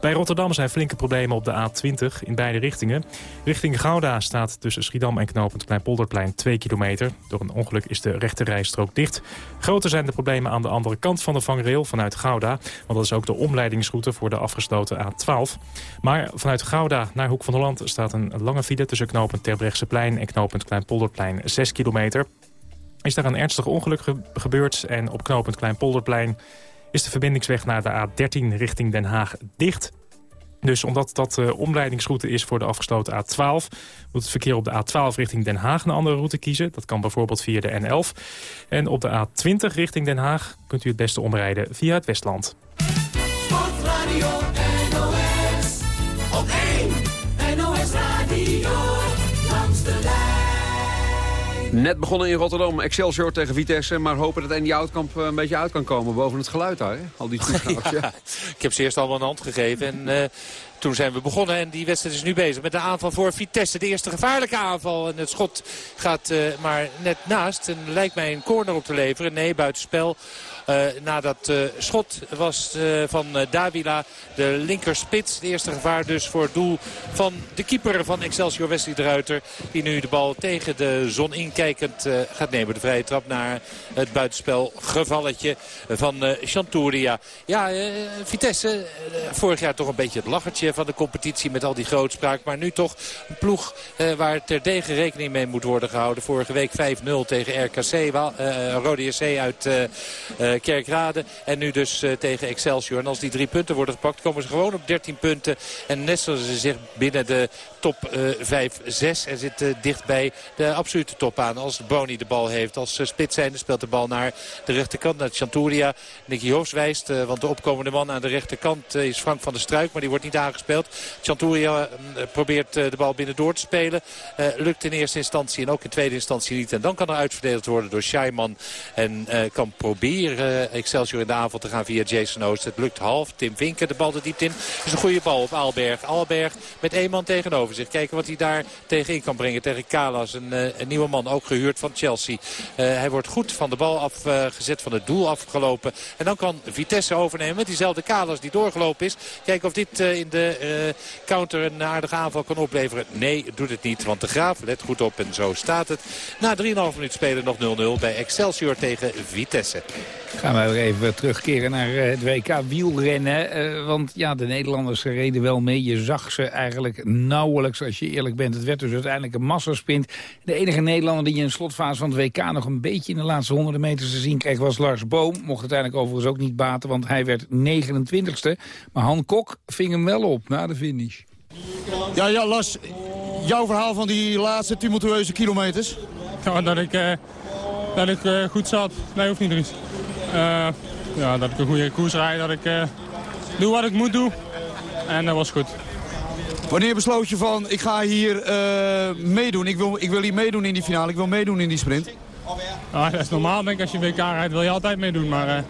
Bij Rotterdam zijn flinke problemen op de A20 in beide richtingen. Richting Gouda staat tussen Schiedam en Knopend Kleinpolderplein 2 kilometer. Door een ongeluk is de rechte rijstrook dicht. Groter zijn de problemen aan de andere kant van de vangrail vanuit Gouda... want dat is ook de omleidingsroute voor de afgesloten A12. Maar vanuit Gouda naar Hoek van Holland staat een lange file... tussen Knopend Terbrechtseplein en Knopend Kleinpolderplein 6 kilometer is daar een ernstig ongeluk gebeurd en op knooppunt Kleinpolderplein is de verbindingsweg naar de A13 richting Den Haag dicht. Dus omdat dat de omleidingsroute is voor de afgesloten A12... moet het verkeer op de A12 richting Den Haag een andere route kiezen. Dat kan bijvoorbeeld via de N11. En op de A20 richting Den Haag kunt u het beste omrijden via het Westland. Sportradio Net begonnen in Rotterdam. Excelsior tegen Vitesse. Maar hopen dat Andy Oudkamp eh, een beetje uit kan komen boven het geluid daar. Hè? Al die toeschouwers. ja, Ik heb ze eerst al een hand gegeven. En uh, toen zijn we begonnen en die wedstrijd is nu bezig met de aanval voor Vitesse. De eerste gevaarlijke aanval en het schot gaat uh, maar net naast. En lijkt mij een corner op te leveren. Nee, buitenspel. Uh, na dat uh, schot was uh, van Davila de linkerspits. De eerste gevaar dus voor het doel van de keeper van Excelsior Wesley de. Die nu de bal tegen de zon inkijkend gaat nemen. De vrije trap naar het buitenspel gevalletje van Chanturia. Ja, Vitesse vorig jaar toch een beetje het lachertje van de competitie met al die grootspraak. Maar nu toch een ploeg waar terdege rekening mee moet worden gehouden. Vorige week 5-0 tegen RKC. Rode JC uit Kerkrade. En nu dus uh, tegen Excelsior. En als die drie punten worden gepakt komen ze gewoon op 13 punten. En nestelen ze zich binnen de top uh, 5-6. En zitten dichtbij de absolute top aan. Als Boni de bal heeft. Als spits zijnde speelt de bal naar de rechterkant. Naar Chanturia. Nicky Hoofs wijst. want de opkomende man aan de rechterkant is Frank van der Struik. Maar die wordt niet aangespeeld. Chanturia probeert de bal binnen door te spelen. lukt in eerste instantie en ook in tweede instantie niet. En dan kan er uitverdeeld worden door Scheiman. En kan proberen Excelsior in de avond te gaan via Jason Oost. Het lukt half. Tim Vinken, de bal er diep in. is een goede bal op Aalberg. Aalberg met één man tegenover zich. Kijken wat hij daar tegenin kan brengen. Tegen Kalas, een, een nieuwe man, ook gehuurd van Chelsea. hij wordt goed van de bal afgezet, van het doel afgelopen. En dan kan Vitesse overnemen met diezelfde Kalas die doorgelopen is. Kijken of dit in de counter een aardige aanval kan opleveren. Nee, doet het niet, want de Graaf, let goed op en zo staat het. Na 3,5 minuut spelen nog 0-0 bij Excelsior tegen Vitesse. Gaan we weer even terugkeren naar eh, het WK wielrennen. Uh, want ja, de Nederlanders reden wel mee. Je zag ze eigenlijk nauwelijks, als je eerlijk bent. Het werd dus uiteindelijk een massasprint. De enige Nederlander die in de slotfase van het WK... nog een beetje in de laatste honderden meters te zien kreeg... was Lars Boom. Mocht uiteindelijk overigens ook niet baten, want hij werd 29ste. Maar Han Kok ving hem wel op na de finish. Ja, ja Lars, jouw verhaal van die laatste tumultueuze kilometers? Ja, dat ik, uh, dat ik uh, goed zat. Nee, hoeft niet, Dries. Uh, ja, dat ik een goede koers rijd, dat ik doe wat ik moet doen. En dat was goed. Wanneer besloot je van, ik ga hier meedoen, ik wil, ik wil hier meedoen in die finale, ik wil meedoen in die sprint? Ja, dat is normaal, denk ik. Als je WK rijdt, wil je altijd meedoen. Maar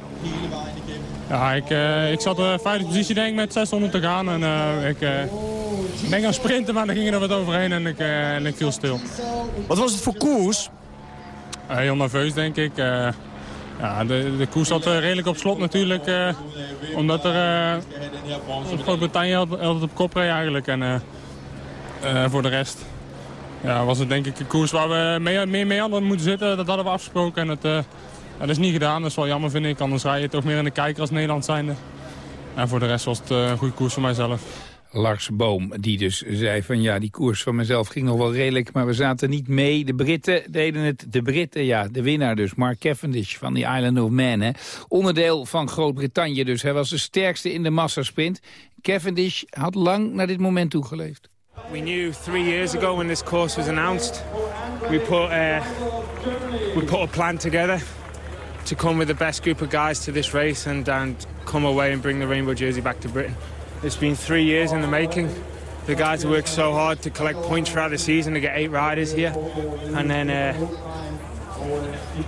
ja, ik, ik zat in vijfde positie, denk ik, met 600 te gaan. En ik denk aan sprinten, maar dan ging er wat overheen en ik, uh, en ik viel stil. Wat was het voor koers? Uh, heel nerveus, denk ik. Uh, ja, de, de koers zat redelijk op slot natuurlijk. omdat er Groot-Brittannië altijd op kop reed eigenlijk. En voor de rest ja, was het denk ik een koers waar we meer mee, mee hadden moeten zitten. Dat hadden we afgesproken en het, dat is niet gedaan. Dat is wel jammer vind ik. Anders rij je toch meer in de kijker als Nederland zijnde. En voor de rest was het een goede koers voor mijzelf. Lars Boom, die dus zei van ja, die koers van mezelf ging nog wel redelijk, maar we zaten niet mee. De Britten deden het, de Britten, ja, de winnaar dus, Mark Cavendish van the Island of Man, hè. onderdeel van Groot-Brittannië dus. Hij was de sterkste in de massasprint. Cavendish had lang naar dit moment toegeleefd. We knew three years ago when this course was announced, we put, uh, we put a plan together to come with the best group of guys to this race and, and come away and bring the rainbow jersey back to Britain. It's been three years in the making. The guys have worked so hard to collect points throughout the season to get eight riders here. And then uh,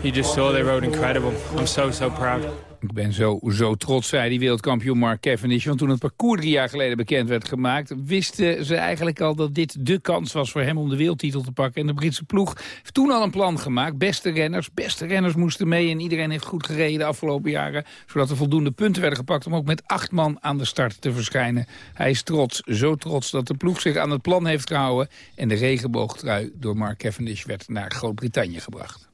you just saw they rode incredible. I'm so, so proud. Ik ben zo, zo trots, zei die wereldkampioen Mark Cavendish. Want toen het parcours drie jaar geleden bekend werd gemaakt... wisten ze eigenlijk al dat dit de kans was voor hem om de wereldtitel te pakken. En de Britse ploeg heeft toen al een plan gemaakt. Beste renners, beste renners moesten mee. En iedereen heeft goed gereden de afgelopen jaren. Zodat er voldoende punten werden gepakt om ook met acht man aan de start te verschijnen. Hij is trots, zo trots dat de ploeg zich aan het plan heeft gehouden. En de regenboogtrui door Mark Cavendish werd naar Groot-Brittannië gebracht.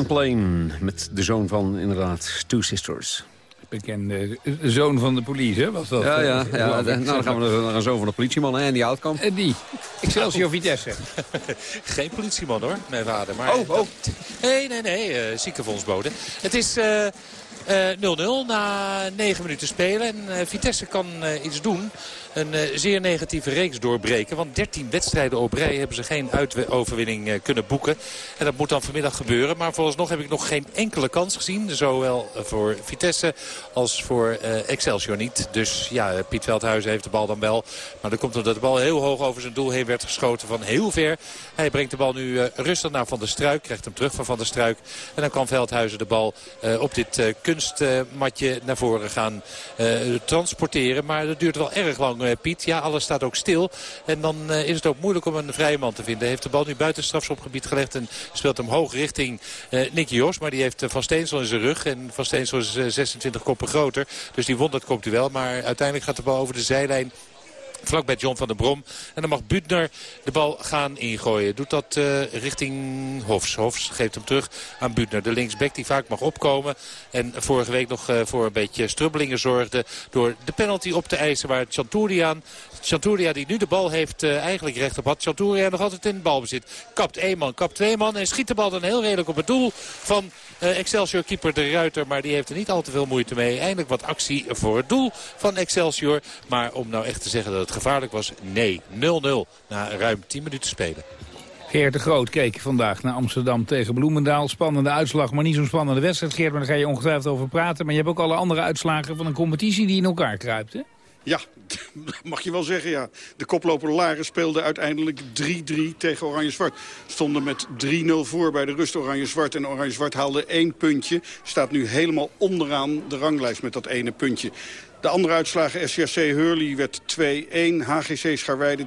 Plane met de zoon van inderdaad Two Sisters. Bekende zoon van de politie, hè? Was dat, ja, ja, eh, ja. Nou, dan gaan we naar een zoon van de politieman hè, en die Houtkamp. En die. Excelsior Vitesse. Geen politieman hoor, mijn vader. Maar Oh, oh. Nee, nee, nee, eh ziekenfondsbode. Het is eh, eh, 0-0 na 9 minuten spelen. En eh, Vitesse kan eh, iets doen. Een eh, zeer negatieve reeks doorbreken. Want 13 wedstrijden op rij hebben ze geen uitoverwinning eh, kunnen boeken. En dat moet dan vanmiddag gebeuren. Maar vooralsnog heb ik nog geen enkele kans gezien. Zowel voor Vitesse als voor eh, Excelsior niet. Dus ja, eh, Piet Veldhuizen heeft de bal dan wel. Maar dan komt omdat de bal heel hoog over zijn doel heen werd geschoten van heel ver. Hij brengt de bal nu eh, rustig naar Van der Struik. Krijgt hem terug van Van der Struik. En dan kan Veldhuizen de bal eh, op dit eh, kunstmatje naar voren gaan eh, transporteren. Maar dat duurt wel erg lang, eh, Piet. Ja, alles staat ook stil. En dan eh, is het ook moeilijk om een vrije man te vinden. Hij heeft de bal nu buiten strafschopgebied gelegd. En speelt hem hoog richting eh Nicky Jos. Maar die heeft eh, Van Steensel in zijn rug. En Van Steensel is eh, 26 koppen groter. Dus die won dat wel. Maar uiteindelijk gaat de bal over de zijlijn Vlak bij John van der Brom. En dan mag Butner de bal gaan ingooien. Doet dat eh, richting Hofs. Hofs geeft hem terug aan Butner. De linksback die vaak mag opkomen. En vorige week nog eh, voor een beetje strubbelingen zorgde. Door de penalty op te eisen waar Chantouriaan... Chanturia die nu de bal heeft eh, eigenlijk recht op had. Chanturia nog altijd in balbezit. Kapt één man, kapt twee man. En schiet de bal dan heel redelijk op het doel van Excelsior keeper de Ruiter. Maar die heeft er niet al te veel moeite mee. Eindelijk wat actie voor het doel van Excelsior. Maar om nou echt te zeggen dat het gevaarlijk was, nee. 0-0 na ruim 10 minuten spelen. Geert de Groot keek vandaag naar Amsterdam tegen Bloemendaal. Spannende uitslag, maar niet zo'n spannende wedstrijd. Geert, maar daar ga je ongetwijfeld over praten. Maar je hebt ook alle andere uitslagen van een competitie die in elkaar kruipt? Ja, mag je wel zeggen, ja. De koploper Laren speelde uiteindelijk 3-3 tegen Oranje-Zwart. Stonden met 3-0 voor bij de rust Oranje-Zwart. En Oranje-Zwart haalde één puntje. Staat nu helemaal onderaan de ranglijst met dat ene puntje. De andere uitslagen, SCRC Hurley werd 2-1. HGC Scharweide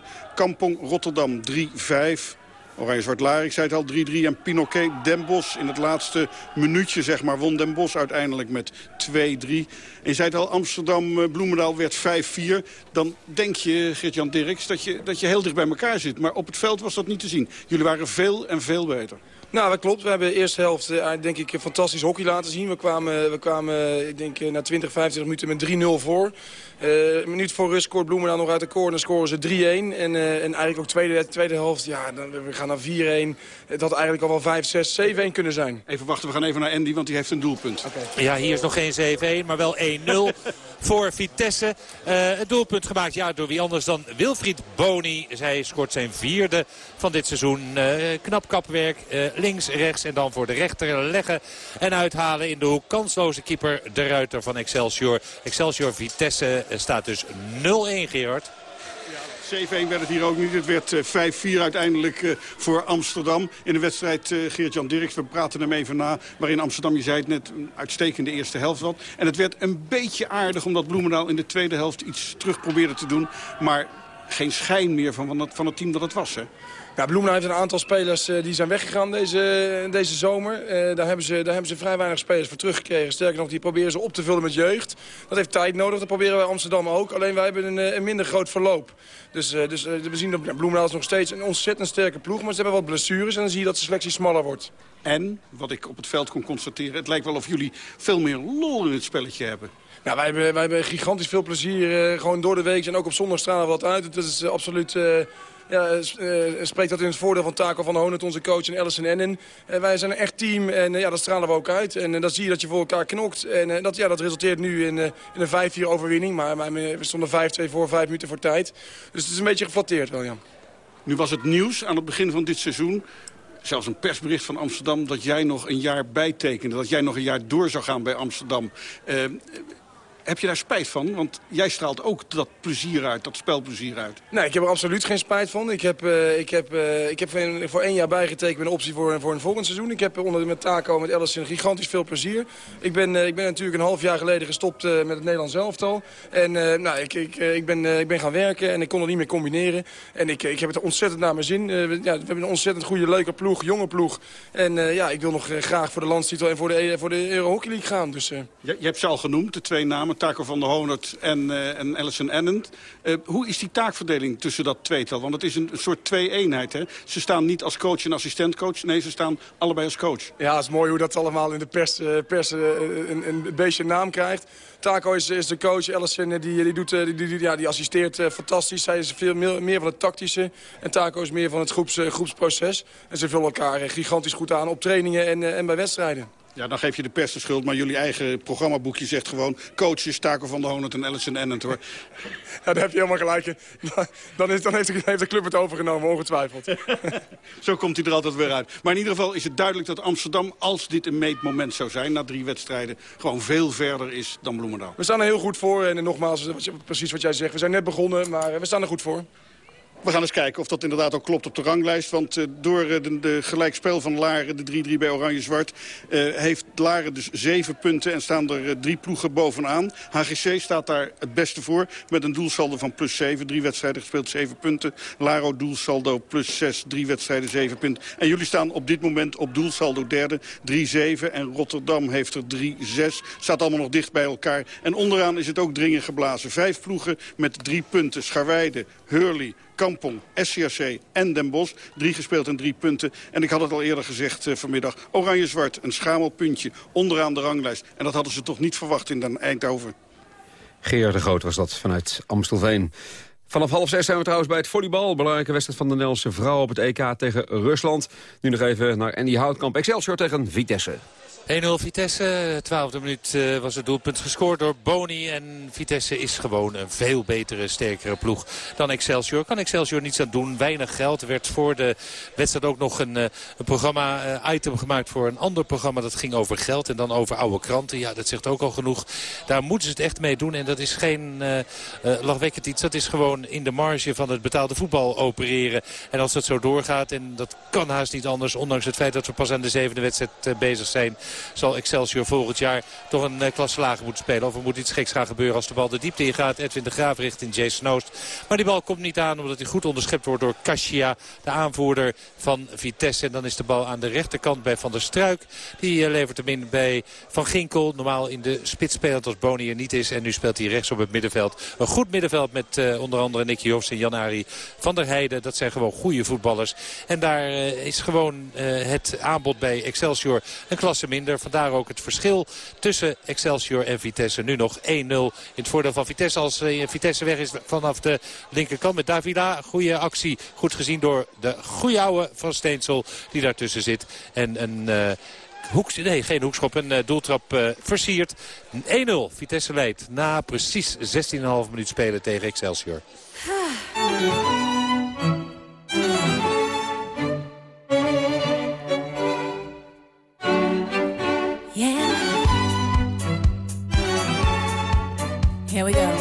3-1. Kampong Rotterdam 3-5. Oranje-Zwart Laar, ik zei het al, 3-3. En Pinoquet Den Bosch in het laatste minuutje, zeg maar, won Den Bosch uiteindelijk met 2-3. En je zei het al, Amsterdam-Bloemendaal werd 5-4. Dan denk je, Geert-Jan Dirks, dat je, dat je heel dicht bij elkaar zit. Maar op het veld was dat niet te zien. Jullie waren veel en veel beter. Nou, dat klopt. We hebben de eerste helft eh, denk ik fantastisch hockey laten zien. We kwamen, we kwamen ik denk, eh, na 20, 25 minuten met 3-0 voor. Eh, een minuut voor rust scoort Bloemendaal nog uit de corner. scoren ze 3-1. En, eh, en eigenlijk ook tweede, tweede helft, ja, dan, we gaan naar 4-1. Het had eigenlijk al wel 5, 6, 7-1 kunnen zijn. Even wachten, we gaan even naar Andy, want die heeft een doelpunt. Ja, hier is nog geen 7-1, maar wel 1-0 voor Vitesse. Eh, het doelpunt gemaakt ja, door wie anders dan Wilfried Boni. Zij scoort zijn vierde van dit seizoen. Eh, knap kapwerk, eh, links, rechts en dan voor de rechter leggen en uithalen in de hoek. Kansloze keeper de Ruiter van Excelsior. Excelsior Vitesse staat dus 0-1, Gerard. 7-1 werd het hier ook niet. Het werd eh, 5-4 uiteindelijk eh, voor Amsterdam. In de wedstrijd eh, Geert-Jan Dirks, we praten hem even na... waarin Amsterdam, je zei het net, een uitstekende eerste helft had. En het werd een beetje aardig omdat Bloemendaal in de tweede helft iets terug probeerde te doen. Maar geen schijn meer van, van het team dat het was, hè? Ja, Bloemendaal heeft een aantal spelers eh, die zijn weggegaan deze, deze zomer. Eh, daar, hebben ze, daar hebben ze vrij weinig spelers voor teruggekregen. Sterker nog, die proberen ze op te vullen met jeugd. Dat heeft tijd nodig, dat proberen wij Amsterdam ook. Alleen wij hebben een, eh, een minder groot verloop. Dus, dus we zien dat Bloemendaal is nog steeds een ontzettend sterke ploeg. Maar ze hebben wat blessures en dan zie je dat de selectie smaller wordt. En, wat ik op het veld kon constateren... het lijkt wel of jullie veel meer lol in het spelletje hebben. Nou, wij hebben, wij hebben gigantisch veel plezier. gewoon door de week en ook op zondag stralen we wat uit. Het is absoluut... spreekt dat in het voordeel van Taco van Hoonert, onze coach, en Ellison Ennen. Eh, wij zijn een echt team en eh, ja, dat stralen we ook uit. En uh, dan zie je dat je voor elkaar knokt. En dat, ja, dat resulteert nu in, in een 5-4 overwinning. Maar, maar, we stonden 5-2 voor, 5 minuten voor tijd. Dus het is een beetje geflatteerd wel, ja. Nu was het nieuws aan het begin van dit seizoen zelfs een persbericht van Amsterdam... dat jij nog een jaar bijtekende, dat jij nog een jaar door zou gaan bij Amsterdam. Heb je daar spijt van? Want jij straalt ook dat plezier uit, dat spelplezier uit. Nee, ik heb er absoluut geen spijt van. Ik heb, uh, ik heb, uh, ik heb voor één jaar bijgetekend met een optie voor, voor een volgend seizoen. Ik heb onder met Taco, met Ellison gigantisch veel plezier. Ik ben, uh, ik ben natuurlijk een half jaar geleden gestopt met het Nederlands elftal. En nou, ik, ik, ik, ben, ik ben gaan werken en ik kon het niet meer combineren. En ik, ik heb het ontzettend naar mijn zin. We, ja, we hebben een ontzettend goede, leuke ploeg, jonge ploeg. En ja, ik wil nog graag voor de landstitel en voor de, voor de Euro Hockey League gaan. Dus, je, je hebt ze al genoemd, de twee namen. Samen. Taco van der Honert en, uh, en Alison Ennend. Uh, hoe is die taakverdeling tussen dat tweetal? Want het is een, soort twee-eenheid. Ze staan niet als coach en assistentcoach. Nee, ze staan allebei als coach. Ja, het is mooi hoe dat allemaal in de pers, uh, pers een, een beetje naam krijgt. Taco is, is de coach. Ellison die, die, doet, die, die, ja, die assisteert fantastisch. Zij is veel meer, van het tactische. En Taco is meer van het groeps, groepsproces. En ze vullen elkaar gigantisch goed aan op trainingen en, en bij wedstrijden. Ja, dan geef je de pers de schuld, maar jullie eigen programmaboekje zegt gewoon... coaches Taco van der Honert en Ellison Ennent, hoor. Ja, daar heb je helemaal gelijk in. Dan, is, dan heeft, de, heeft de club het overgenomen, ongetwijfeld. Zo komt hij er altijd weer uit. Maar in ieder geval is het duidelijk dat Amsterdam, als dit een meetmoment zou zijn... na drie wedstrijden, gewoon veel verder is dan Bloemendaal. We staan er heel goed voor en nogmaals, precies wat jij zegt. We zijn net begonnen, maar we staan er goed voor. We gaan eens kijken of dat inderdaad ook klopt op de ranglijst. Want uh, door uh, de, gelijkspel van Laren, de 3-3 bij Oranje-Zwart... Uh, heeft Laren dus zeven punten en staan er drie ploegen bovenaan. HGC staat daar het beste voor met een doelsaldo van plus 7. Drie wedstrijden gespeeld, zeven punten. Laro doelsaldo plus 6, drie wedstrijden, zeven punten. En jullie staan op dit moment op doelsaldo derde, 3-7. En Rotterdam heeft er 3-6. Staat allemaal nog dicht bij elkaar. En onderaan is het ook dringend geblazen. Vijf ploegen met drie punten. Scharweide, Hurley, Kampong, SCRC en Den Bosch. Drie gespeeld en drie punten. En ik had het al eerder gezegd uh, vanmiddag. Oranje-zwart, een schamelpuntje onderaan de ranglijst. En dat hadden ze toch niet verwacht in Den Eindhoven. Gerard de Groot was dat vanuit Amstelveen. Vanaf half zes zijn we trouwens bij het volleybal. Belangrijke wedstrijd van de Nederlandse vrouw op het EK tegen Rusland. Nu nog even naar Andy Houtkamp. Excelsior tegen Vitesse. 1-0 Vitesse, 12e minuut uh, was het doelpunt gescoord door Boni. En Vitesse is gewoon een veel betere, sterkere ploeg dan Excelsior. Kan Excelsior niets aan doen, weinig geld. Er werd voor de wedstrijd ook nog een, een programma-item uh, gemaakt voor een ander programma. Dat ging over geld en dan over oude kranten. Ja, dat zegt ook al genoeg. Daar moeten ze het echt mee doen. En dat is geen lachwekkend iets. Dat is gewoon in de marge van het betaalde voetbal opereren. En als dat zo doorgaat, en dat kan haast niet anders... ondanks het feit dat we pas aan de zevende wedstrijd bezig zijn zal Excelsior volgend jaar toch een uh, klasse lager moeten spelen. Of er moet iets geks gaan gebeuren als de bal de diepte ingaat. Edwin de Graaf richting Jay Snoost. Maar die bal komt niet aan omdat hij goed onderschept wordt door Kasia. De aanvoerder van Vitesse. En dan is de bal aan de rechterkant bij Van der Struik. Die uh, levert hem in bij Van Ginkel. Normaal in de spits spelend als Boni er niet is. En nu speelt hij rechts op het middenveld. Een goed middenveld met uh, onder andere Nicky Hofs en Jan-Ari van der Heijden. Dat zijn gewoon goede voetballers. En daar is gewoon het aanbod bij Excelsior een klasse minder. Vandaar ook het verschil tussen Excelsior en Vitesse. Nu nog 1-0 in het voordeel van Vitesse. Als uh, Vitesse weg is vanaf de linkerkant met Davila. Goede actie. Goed gezien door de goede oude van Steensel die daartussen zit. En een... Hoeks, nee, geen hoekschop. Een uh, doeltrap uh, versierd. 1-0. Vitesse leidt na precies 16,5 minuut spelen tegen Excelsior. Here we. Go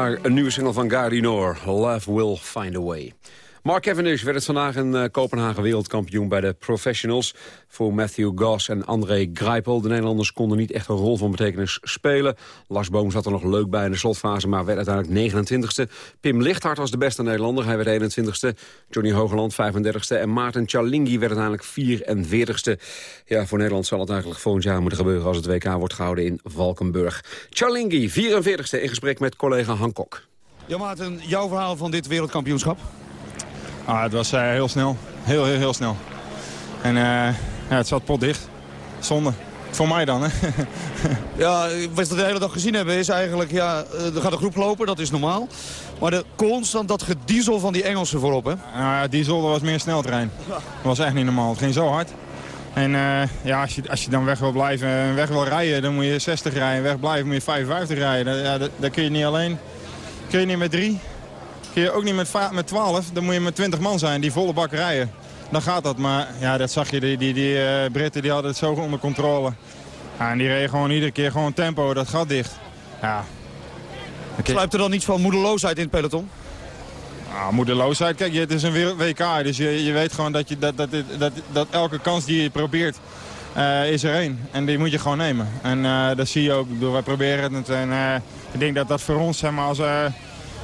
Een nieuwe single van Gary Noor, Love Will Find a Way. Mark Cavendish werd het vandaag in eh, Kopenhagen wereldkampioen bij de professionals. Voor Matthew Goss en André Greipel. De Nederlanders konden niet echt een rol van betekenis spelen. Lars Boom zat er nog leuk bij in de slotfase, maar werd uiteindelijk 29ste. Pim Lichthart was de beste Nederlander, hij werd 21ste. Johnny Hogeland 35ste en Maarten Chalingi werd uiteindelijk 44ste. Ja, voor Nederland zal het eigenlijk volgend jaar moeten gebeuren... als het WK wordt gehouden in Valkenburg. Chalingi, 44ste, in gesprek met collega Hancock. Ja, Maarten, jouw verhaal van dit wereldkampioenschap? Ah, het was eh, heel snel. Heel, heel, heel snel. En eh, ja, het zat potdicht. Zonde. Voor mij dan, hè. Ja, wat we de hele dag gezien hebben is eigenlijk, ja, eh, er gaat een groep lopen, dat is normaal. Maar de, constant dat gediesel van die Engelsen voorop, hè? Nou ja, diesel dat was meer sneltrein. Dat was echt niet normaal. Het ging zo hard. En ja, als je, als je dan weg wil blijven en weg wil rijden, dan moet je 60 rijden. Weg blijven moet je 55 rijden. Dat, ja, dat, dat kun je niet alleen. Kun je niet met drie. Kun je ook niet met, met 12. Dan moet je met 20 man zijn die volle bak rijden. Dan gaat dat. Maar ja, dat zag je. Die, die, die eh, Britten die hadden het zo onder controle. Ja, en die reden gewoon iedere keer gewoon tempo. Dat gaat dicht. Ja. Sluipt er dan niets van moedeloosheid in het peloton? Ah, moedeloosheid. Kijk, het is een WK, dus je, je weet gewoon dat, je, dat, dat, dat, dat elke kans die je probeert, eh, is er één. En die moet je gewoon nemen. En eh, dat zie je ook. Ik bedoel, wij proberen het. En ik denk dat dat voor ons zeg maar, als,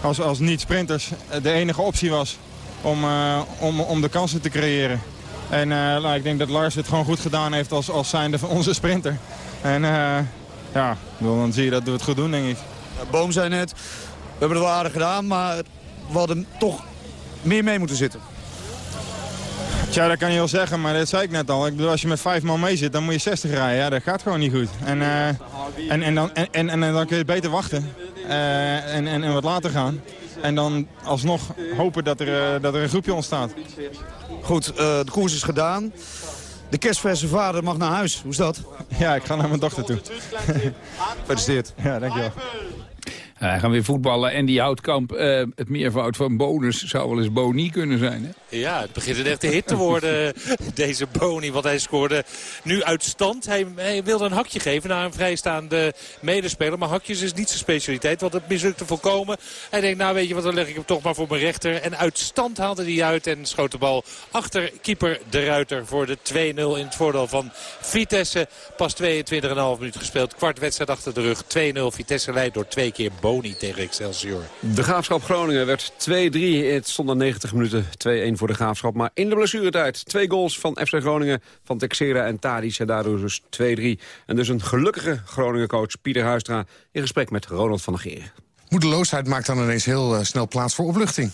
als, als niet-sprinters eh, de enige optie was om, eh, om, om de kansen te creëren. En eh, nou, ik denk dat Lars het gewoon goed gedaan heeft als, als zijnde van onze sprinter. En ja, dan zie je dat we het goed doen, denk ik. Boom zei net, we hebben het wel aardig gedaan, maar we hadden toch meer mee moeten zitten. Tja, dat kan je wel zeggen, maar dat zei ik net al. Ik bedoel, als je met vijf man mee zit, dan moet je 60 rijden. Ja, dat gaat gewoon niet goed. En, eh, en, en, dan, en, en, en dan kun je beter wachten eh, en, en, en wat later gaan. En dan alsnog hopen dat er, eh, dat er een groepje ontstaat. Goed, de koers is gedaan. De kerstverse vader mag naar huis. Hoe is dat? Ja, ik ga naar mijn dochter toe. Gefeliciteerd. Ja, dankjewel. Uh, gaan weer voetballen. En die Houtkamp, eh, het meervoud van bonus zou wel eens boni kunnen zijn. Hè? Ja, het begint een echte hit te worden, deze Boni. Want hij scoorde nu uit stand. Hij, hij wilde een hakje geven naar een vrijstaande medespeler. Maar hakjes is niet zijn specialiteit, want het mislukte volkomen. Hij denkt, nou weet je wat, dan leg ik hem toch maar voor mijn rechter. En uit stand haalde hij uit en schoot de bal achter keeper De Ruiter... voor de 2-0 in het voordeel van Vitesse. Pas 22,5 minuut gespeeld, kwart wedstrijd achter de rug. 2-0, Vitesse leidt door twee keer tegen Excelsior. De Graafschap Groningen werd 2-3. Het stond na 90 minuten 2-1 voor de Graafschap. Maar in de blessuretijd twee goals van FC Groningen, van Texera en Tadic. En daardoor dus 2-3. En dus een gelukkige Groningen-coach Pieter Huistra... in gesprek met Ronald van der Geer. Moedeloosheid maakt dan ineens heel eh, snel plaats voor opluchting.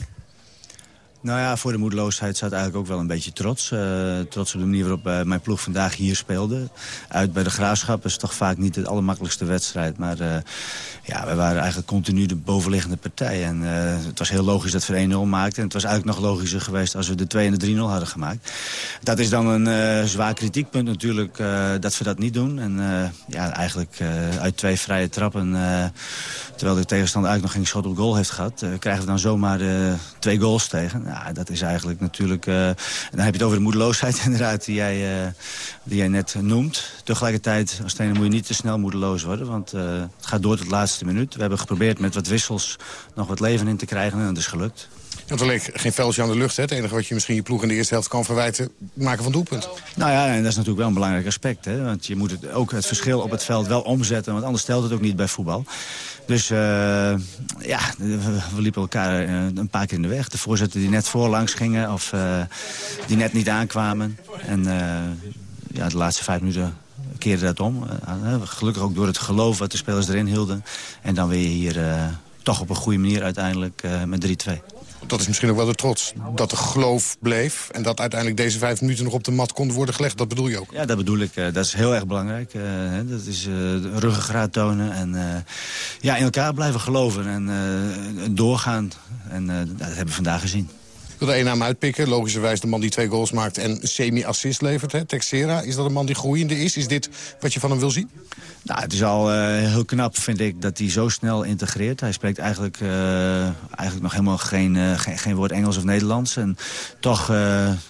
Nou ja, voor de moedeloosheid staat eigenlijk ook wel een beetje trots. Eh, trots op de manier waarop eh, mijn ploeg vandaag hier speelde. Uit bij de Graafschap is toch vaak niet de allermakkelijkste wedstrijd. Maar eh, ja, we waren eigenlijk continu de bovenliggende partij. En het was heel logisch dat we 1-0 maakten. En het was eigenlijk nog logischer geweest als we de 2 en de 3-0 hadden gemaakt. Dat is dan een zwaar kritiekpunt natuurlijk, dat we dat niet doen. En ja, eigenlijk uit twee vrije trappen... terwijl de tegenstander eigenlijk nog geen schot op goal heeft gehad... eh, krijgen we dan zomaar twee goals tegen. Ja, dat is eigenlijk natuurlijk... en dan heb je het over de moedeloosheid inderdaad die jij, eh, die jij net noemt. Tegelijkertijd, als trainer moet je niet te snel moedeloos worden... want eh, het gaat door tot de laatste minuut. We hebben geprobeerd met wat wissels nog wat leven in te krijgen en dat is gelukt. Want er leek geen veldje aan de lucht. Hè. Het enige wat je misschien je ploeg in de eerste helft kan verwijten... het maken van doelpunt. Nou ja, en dat is natuurlijk wel een belangrijk aspect. Hè? Want je moet het, ook het verschil op het veld wel omzetten. Want anders stelt het ook niet bij voetbal. Dus eh, ja, we, liepen elkaar eh, een paar keer in de weg. De voorzetten die net voorlangs gingen of eh, die net niet aankwamen. En ja, de laatste vijf minuten keerde dat om. Gelukkig ook door het geloof wat de spelers erin hielden. En dan weer hier toch op een goede manier uiteindelijk met 3-2. Dat is misschien ook wel de trots. Dat de geloof bleef en dat uiteindelijk deze vijf minuten nog op de mat konden worden gelegd. Dat bedoel je ook. Ja, dat bedoel ik. eh, dat is heel erg belangrijk. eh, dat is eh, ruggengraat tonen en ja, in elkaar blijven geloven en doorgaan. En dat hebben we vandaag gezien. Wil er één naam uitpikken. Logischerwijs de man die twee goals maakt en semi-assist levert. Hè? Texera, is dat een man die groeiende is? Is dit wat je van hem wil zien? Nou, het is al eh, heel knap, vind ik, dat hij zo snel integreert. Hij spreekt eigenlijk, eh, eigenlijk nog helemaal geen, eh, geen, geen woord Engels of Nederlands. En toch,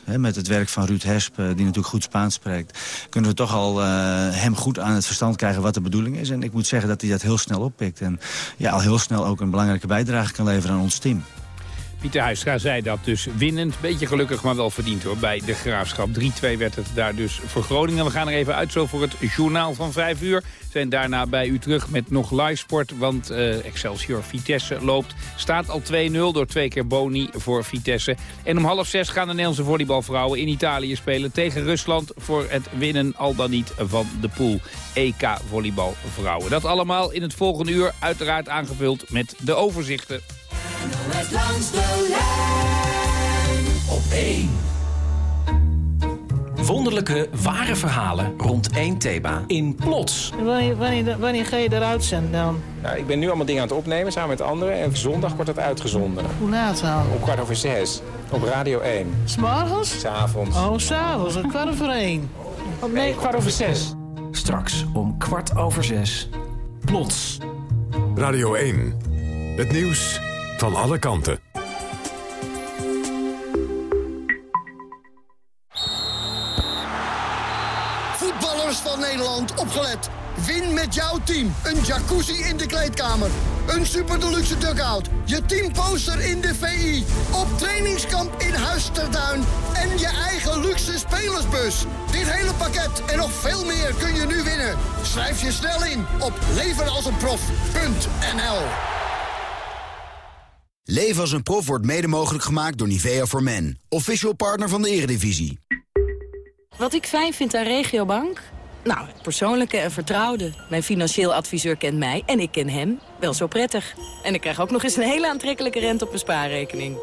hè, met het werk van Ruud Hesp, die natuurlijk goed Spaans spreekt... kunnen we toch al hem goed aan het verstand krijgen wat de bedoeling is. En ik moet zeggen dat hij dat heel snel oppikt. En ja, al heel snel ook een belangrijke bijdrage kan leveren aan ons team. Pieter Huistra zei dat dus winnend. Beetje gelukkig, maar wel verdiend hoor, bij de Graafschap. 3-2 werd het daar dus voor Groningen. We gaan er even uit zo voor het journaal van 5 uur. Zijn daarna bij u terug met nog live sport. Want uh, Excelsior Vitesse loopt. Staat al 2-0 door twee keer Boni voor Vitesse. En om half zes gaan de Nederlandse volleybalvrouwen in Italië spelen tegen Rusland. Voor het winnen al dan niet van de pool EK volleybalvrouwen. Dat allemaal in het volgende uur. Uiteraard aangevuld met de overzichten. NOS langs de lijn op 1. Wonderlijke, ware verhalen rond één thema in Plots. Wanneer, wanneer, wanneer ga je eruit zenden dan? Nou, ik ben nu allemaal dingen aan het opnemen samen met anderen. En zondag wordt het uitgezonden. Hoe laat dan? Op kwart over zes. Op Radio 1. S'morgens? S'avonds. Oh, s'avonds. Om kwart over één. Nee, kwart over zes. Straks om kwart over zes. Plots. Radio 1. Het nieuws van alle kanten. Voetballers van Nederland, opgelet. Win met jouw team. Een jacuzzi in de kleedkamer. Een super deluxe dugout. Je teamposter in de VI. Op trainingskamp in Huisterduin. En je eigen luxe spelersbus. Dit hele pakket en nog veel meer kun je nu winnen. Schrijf je snel in op levenalsenprof.nl Leven als een prof wordt mede mogelijk gemaakt door Nivea for Men. Official partner van de Eredivisie. Wat ik fijn vind aan Regiobank? Nou, het persoonlijke en vertrouwde. Mijn financieel adviseur kent mij en ik ken hem wel zo prettig. En ik krijg ook nog eens een hele aantrekkelijke rente op mijn spaarrekening.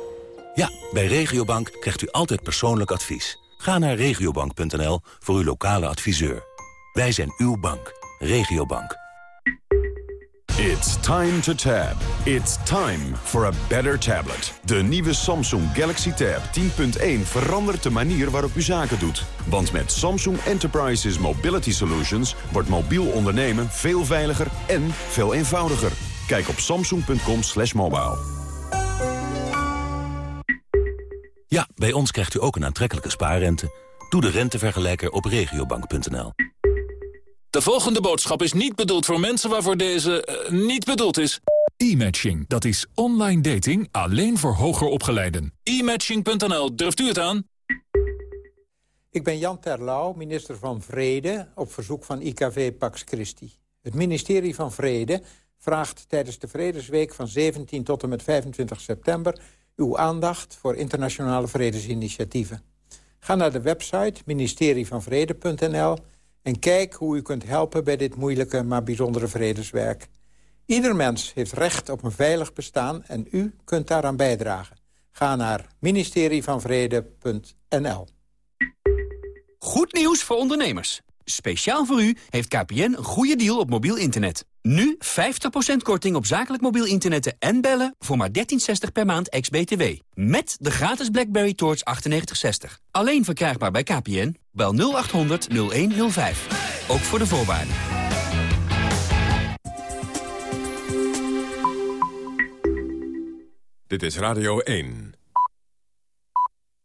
Ja, bij Regiobank krijgt u altijd persoonlijk advies. Ga naar regiobank.nl voor uw lokale adviseur. Wij zijn uw bank. Regiobank. It's time to tab. It's time for a better tablet. De nieuwe Samsung Galaxy Tab 10.1 verandert de manier waarop u zaken doet. Want met Samsung Enterprises Mobility Solutions wordt mobiel ondernemen veel veiliger en veel eenvoudiger. Kijk op samsung.com slash mobile. Ja, bij ons krijgt u ook een aantrekkelijke spaarrente. Doe de rentevergelijker op regiobank.nl. De volgende boodschap is niet bedoeld voor mensen waarvoor deze eh, niet bedoeld is. E-matching, dat is online dating alleen voor hoger opgeleiden. E-matching.nl, durft u het aan? Ik ben Jan Terlouw, minister van Vrede, op verzoek van IKV Pax Christi. Het ministerie van Vrede vraagt tijdens de Vredesweek van 17 tot en met 25 september... uw aandacht voor internationale vredesinitiatieven. Ga naar de website ministerievanvrede.nl en kijk hoe u kunt helpen bij dit moeilijke maar bijzondere vredeswerk. Ieder mens heeft recht op een veilig bestaan en u kunt daaraan bijdragen. Ga naar ministerievanvrede.nl. Goed nieuws voor ondernemers. Speciaal voor u heeft KPN een goede deal op mobiel internet. Nu 50% korting op zakelijk mobiel internet en bellen voor maar 13,60 per maand ex-BTW. Met de gratis BlackBerry Torch 9860. Alleen verkrijgbaar bij KPN. Bel 0800 0105. Ook voor de voorwaarden. Dit is Radio 1.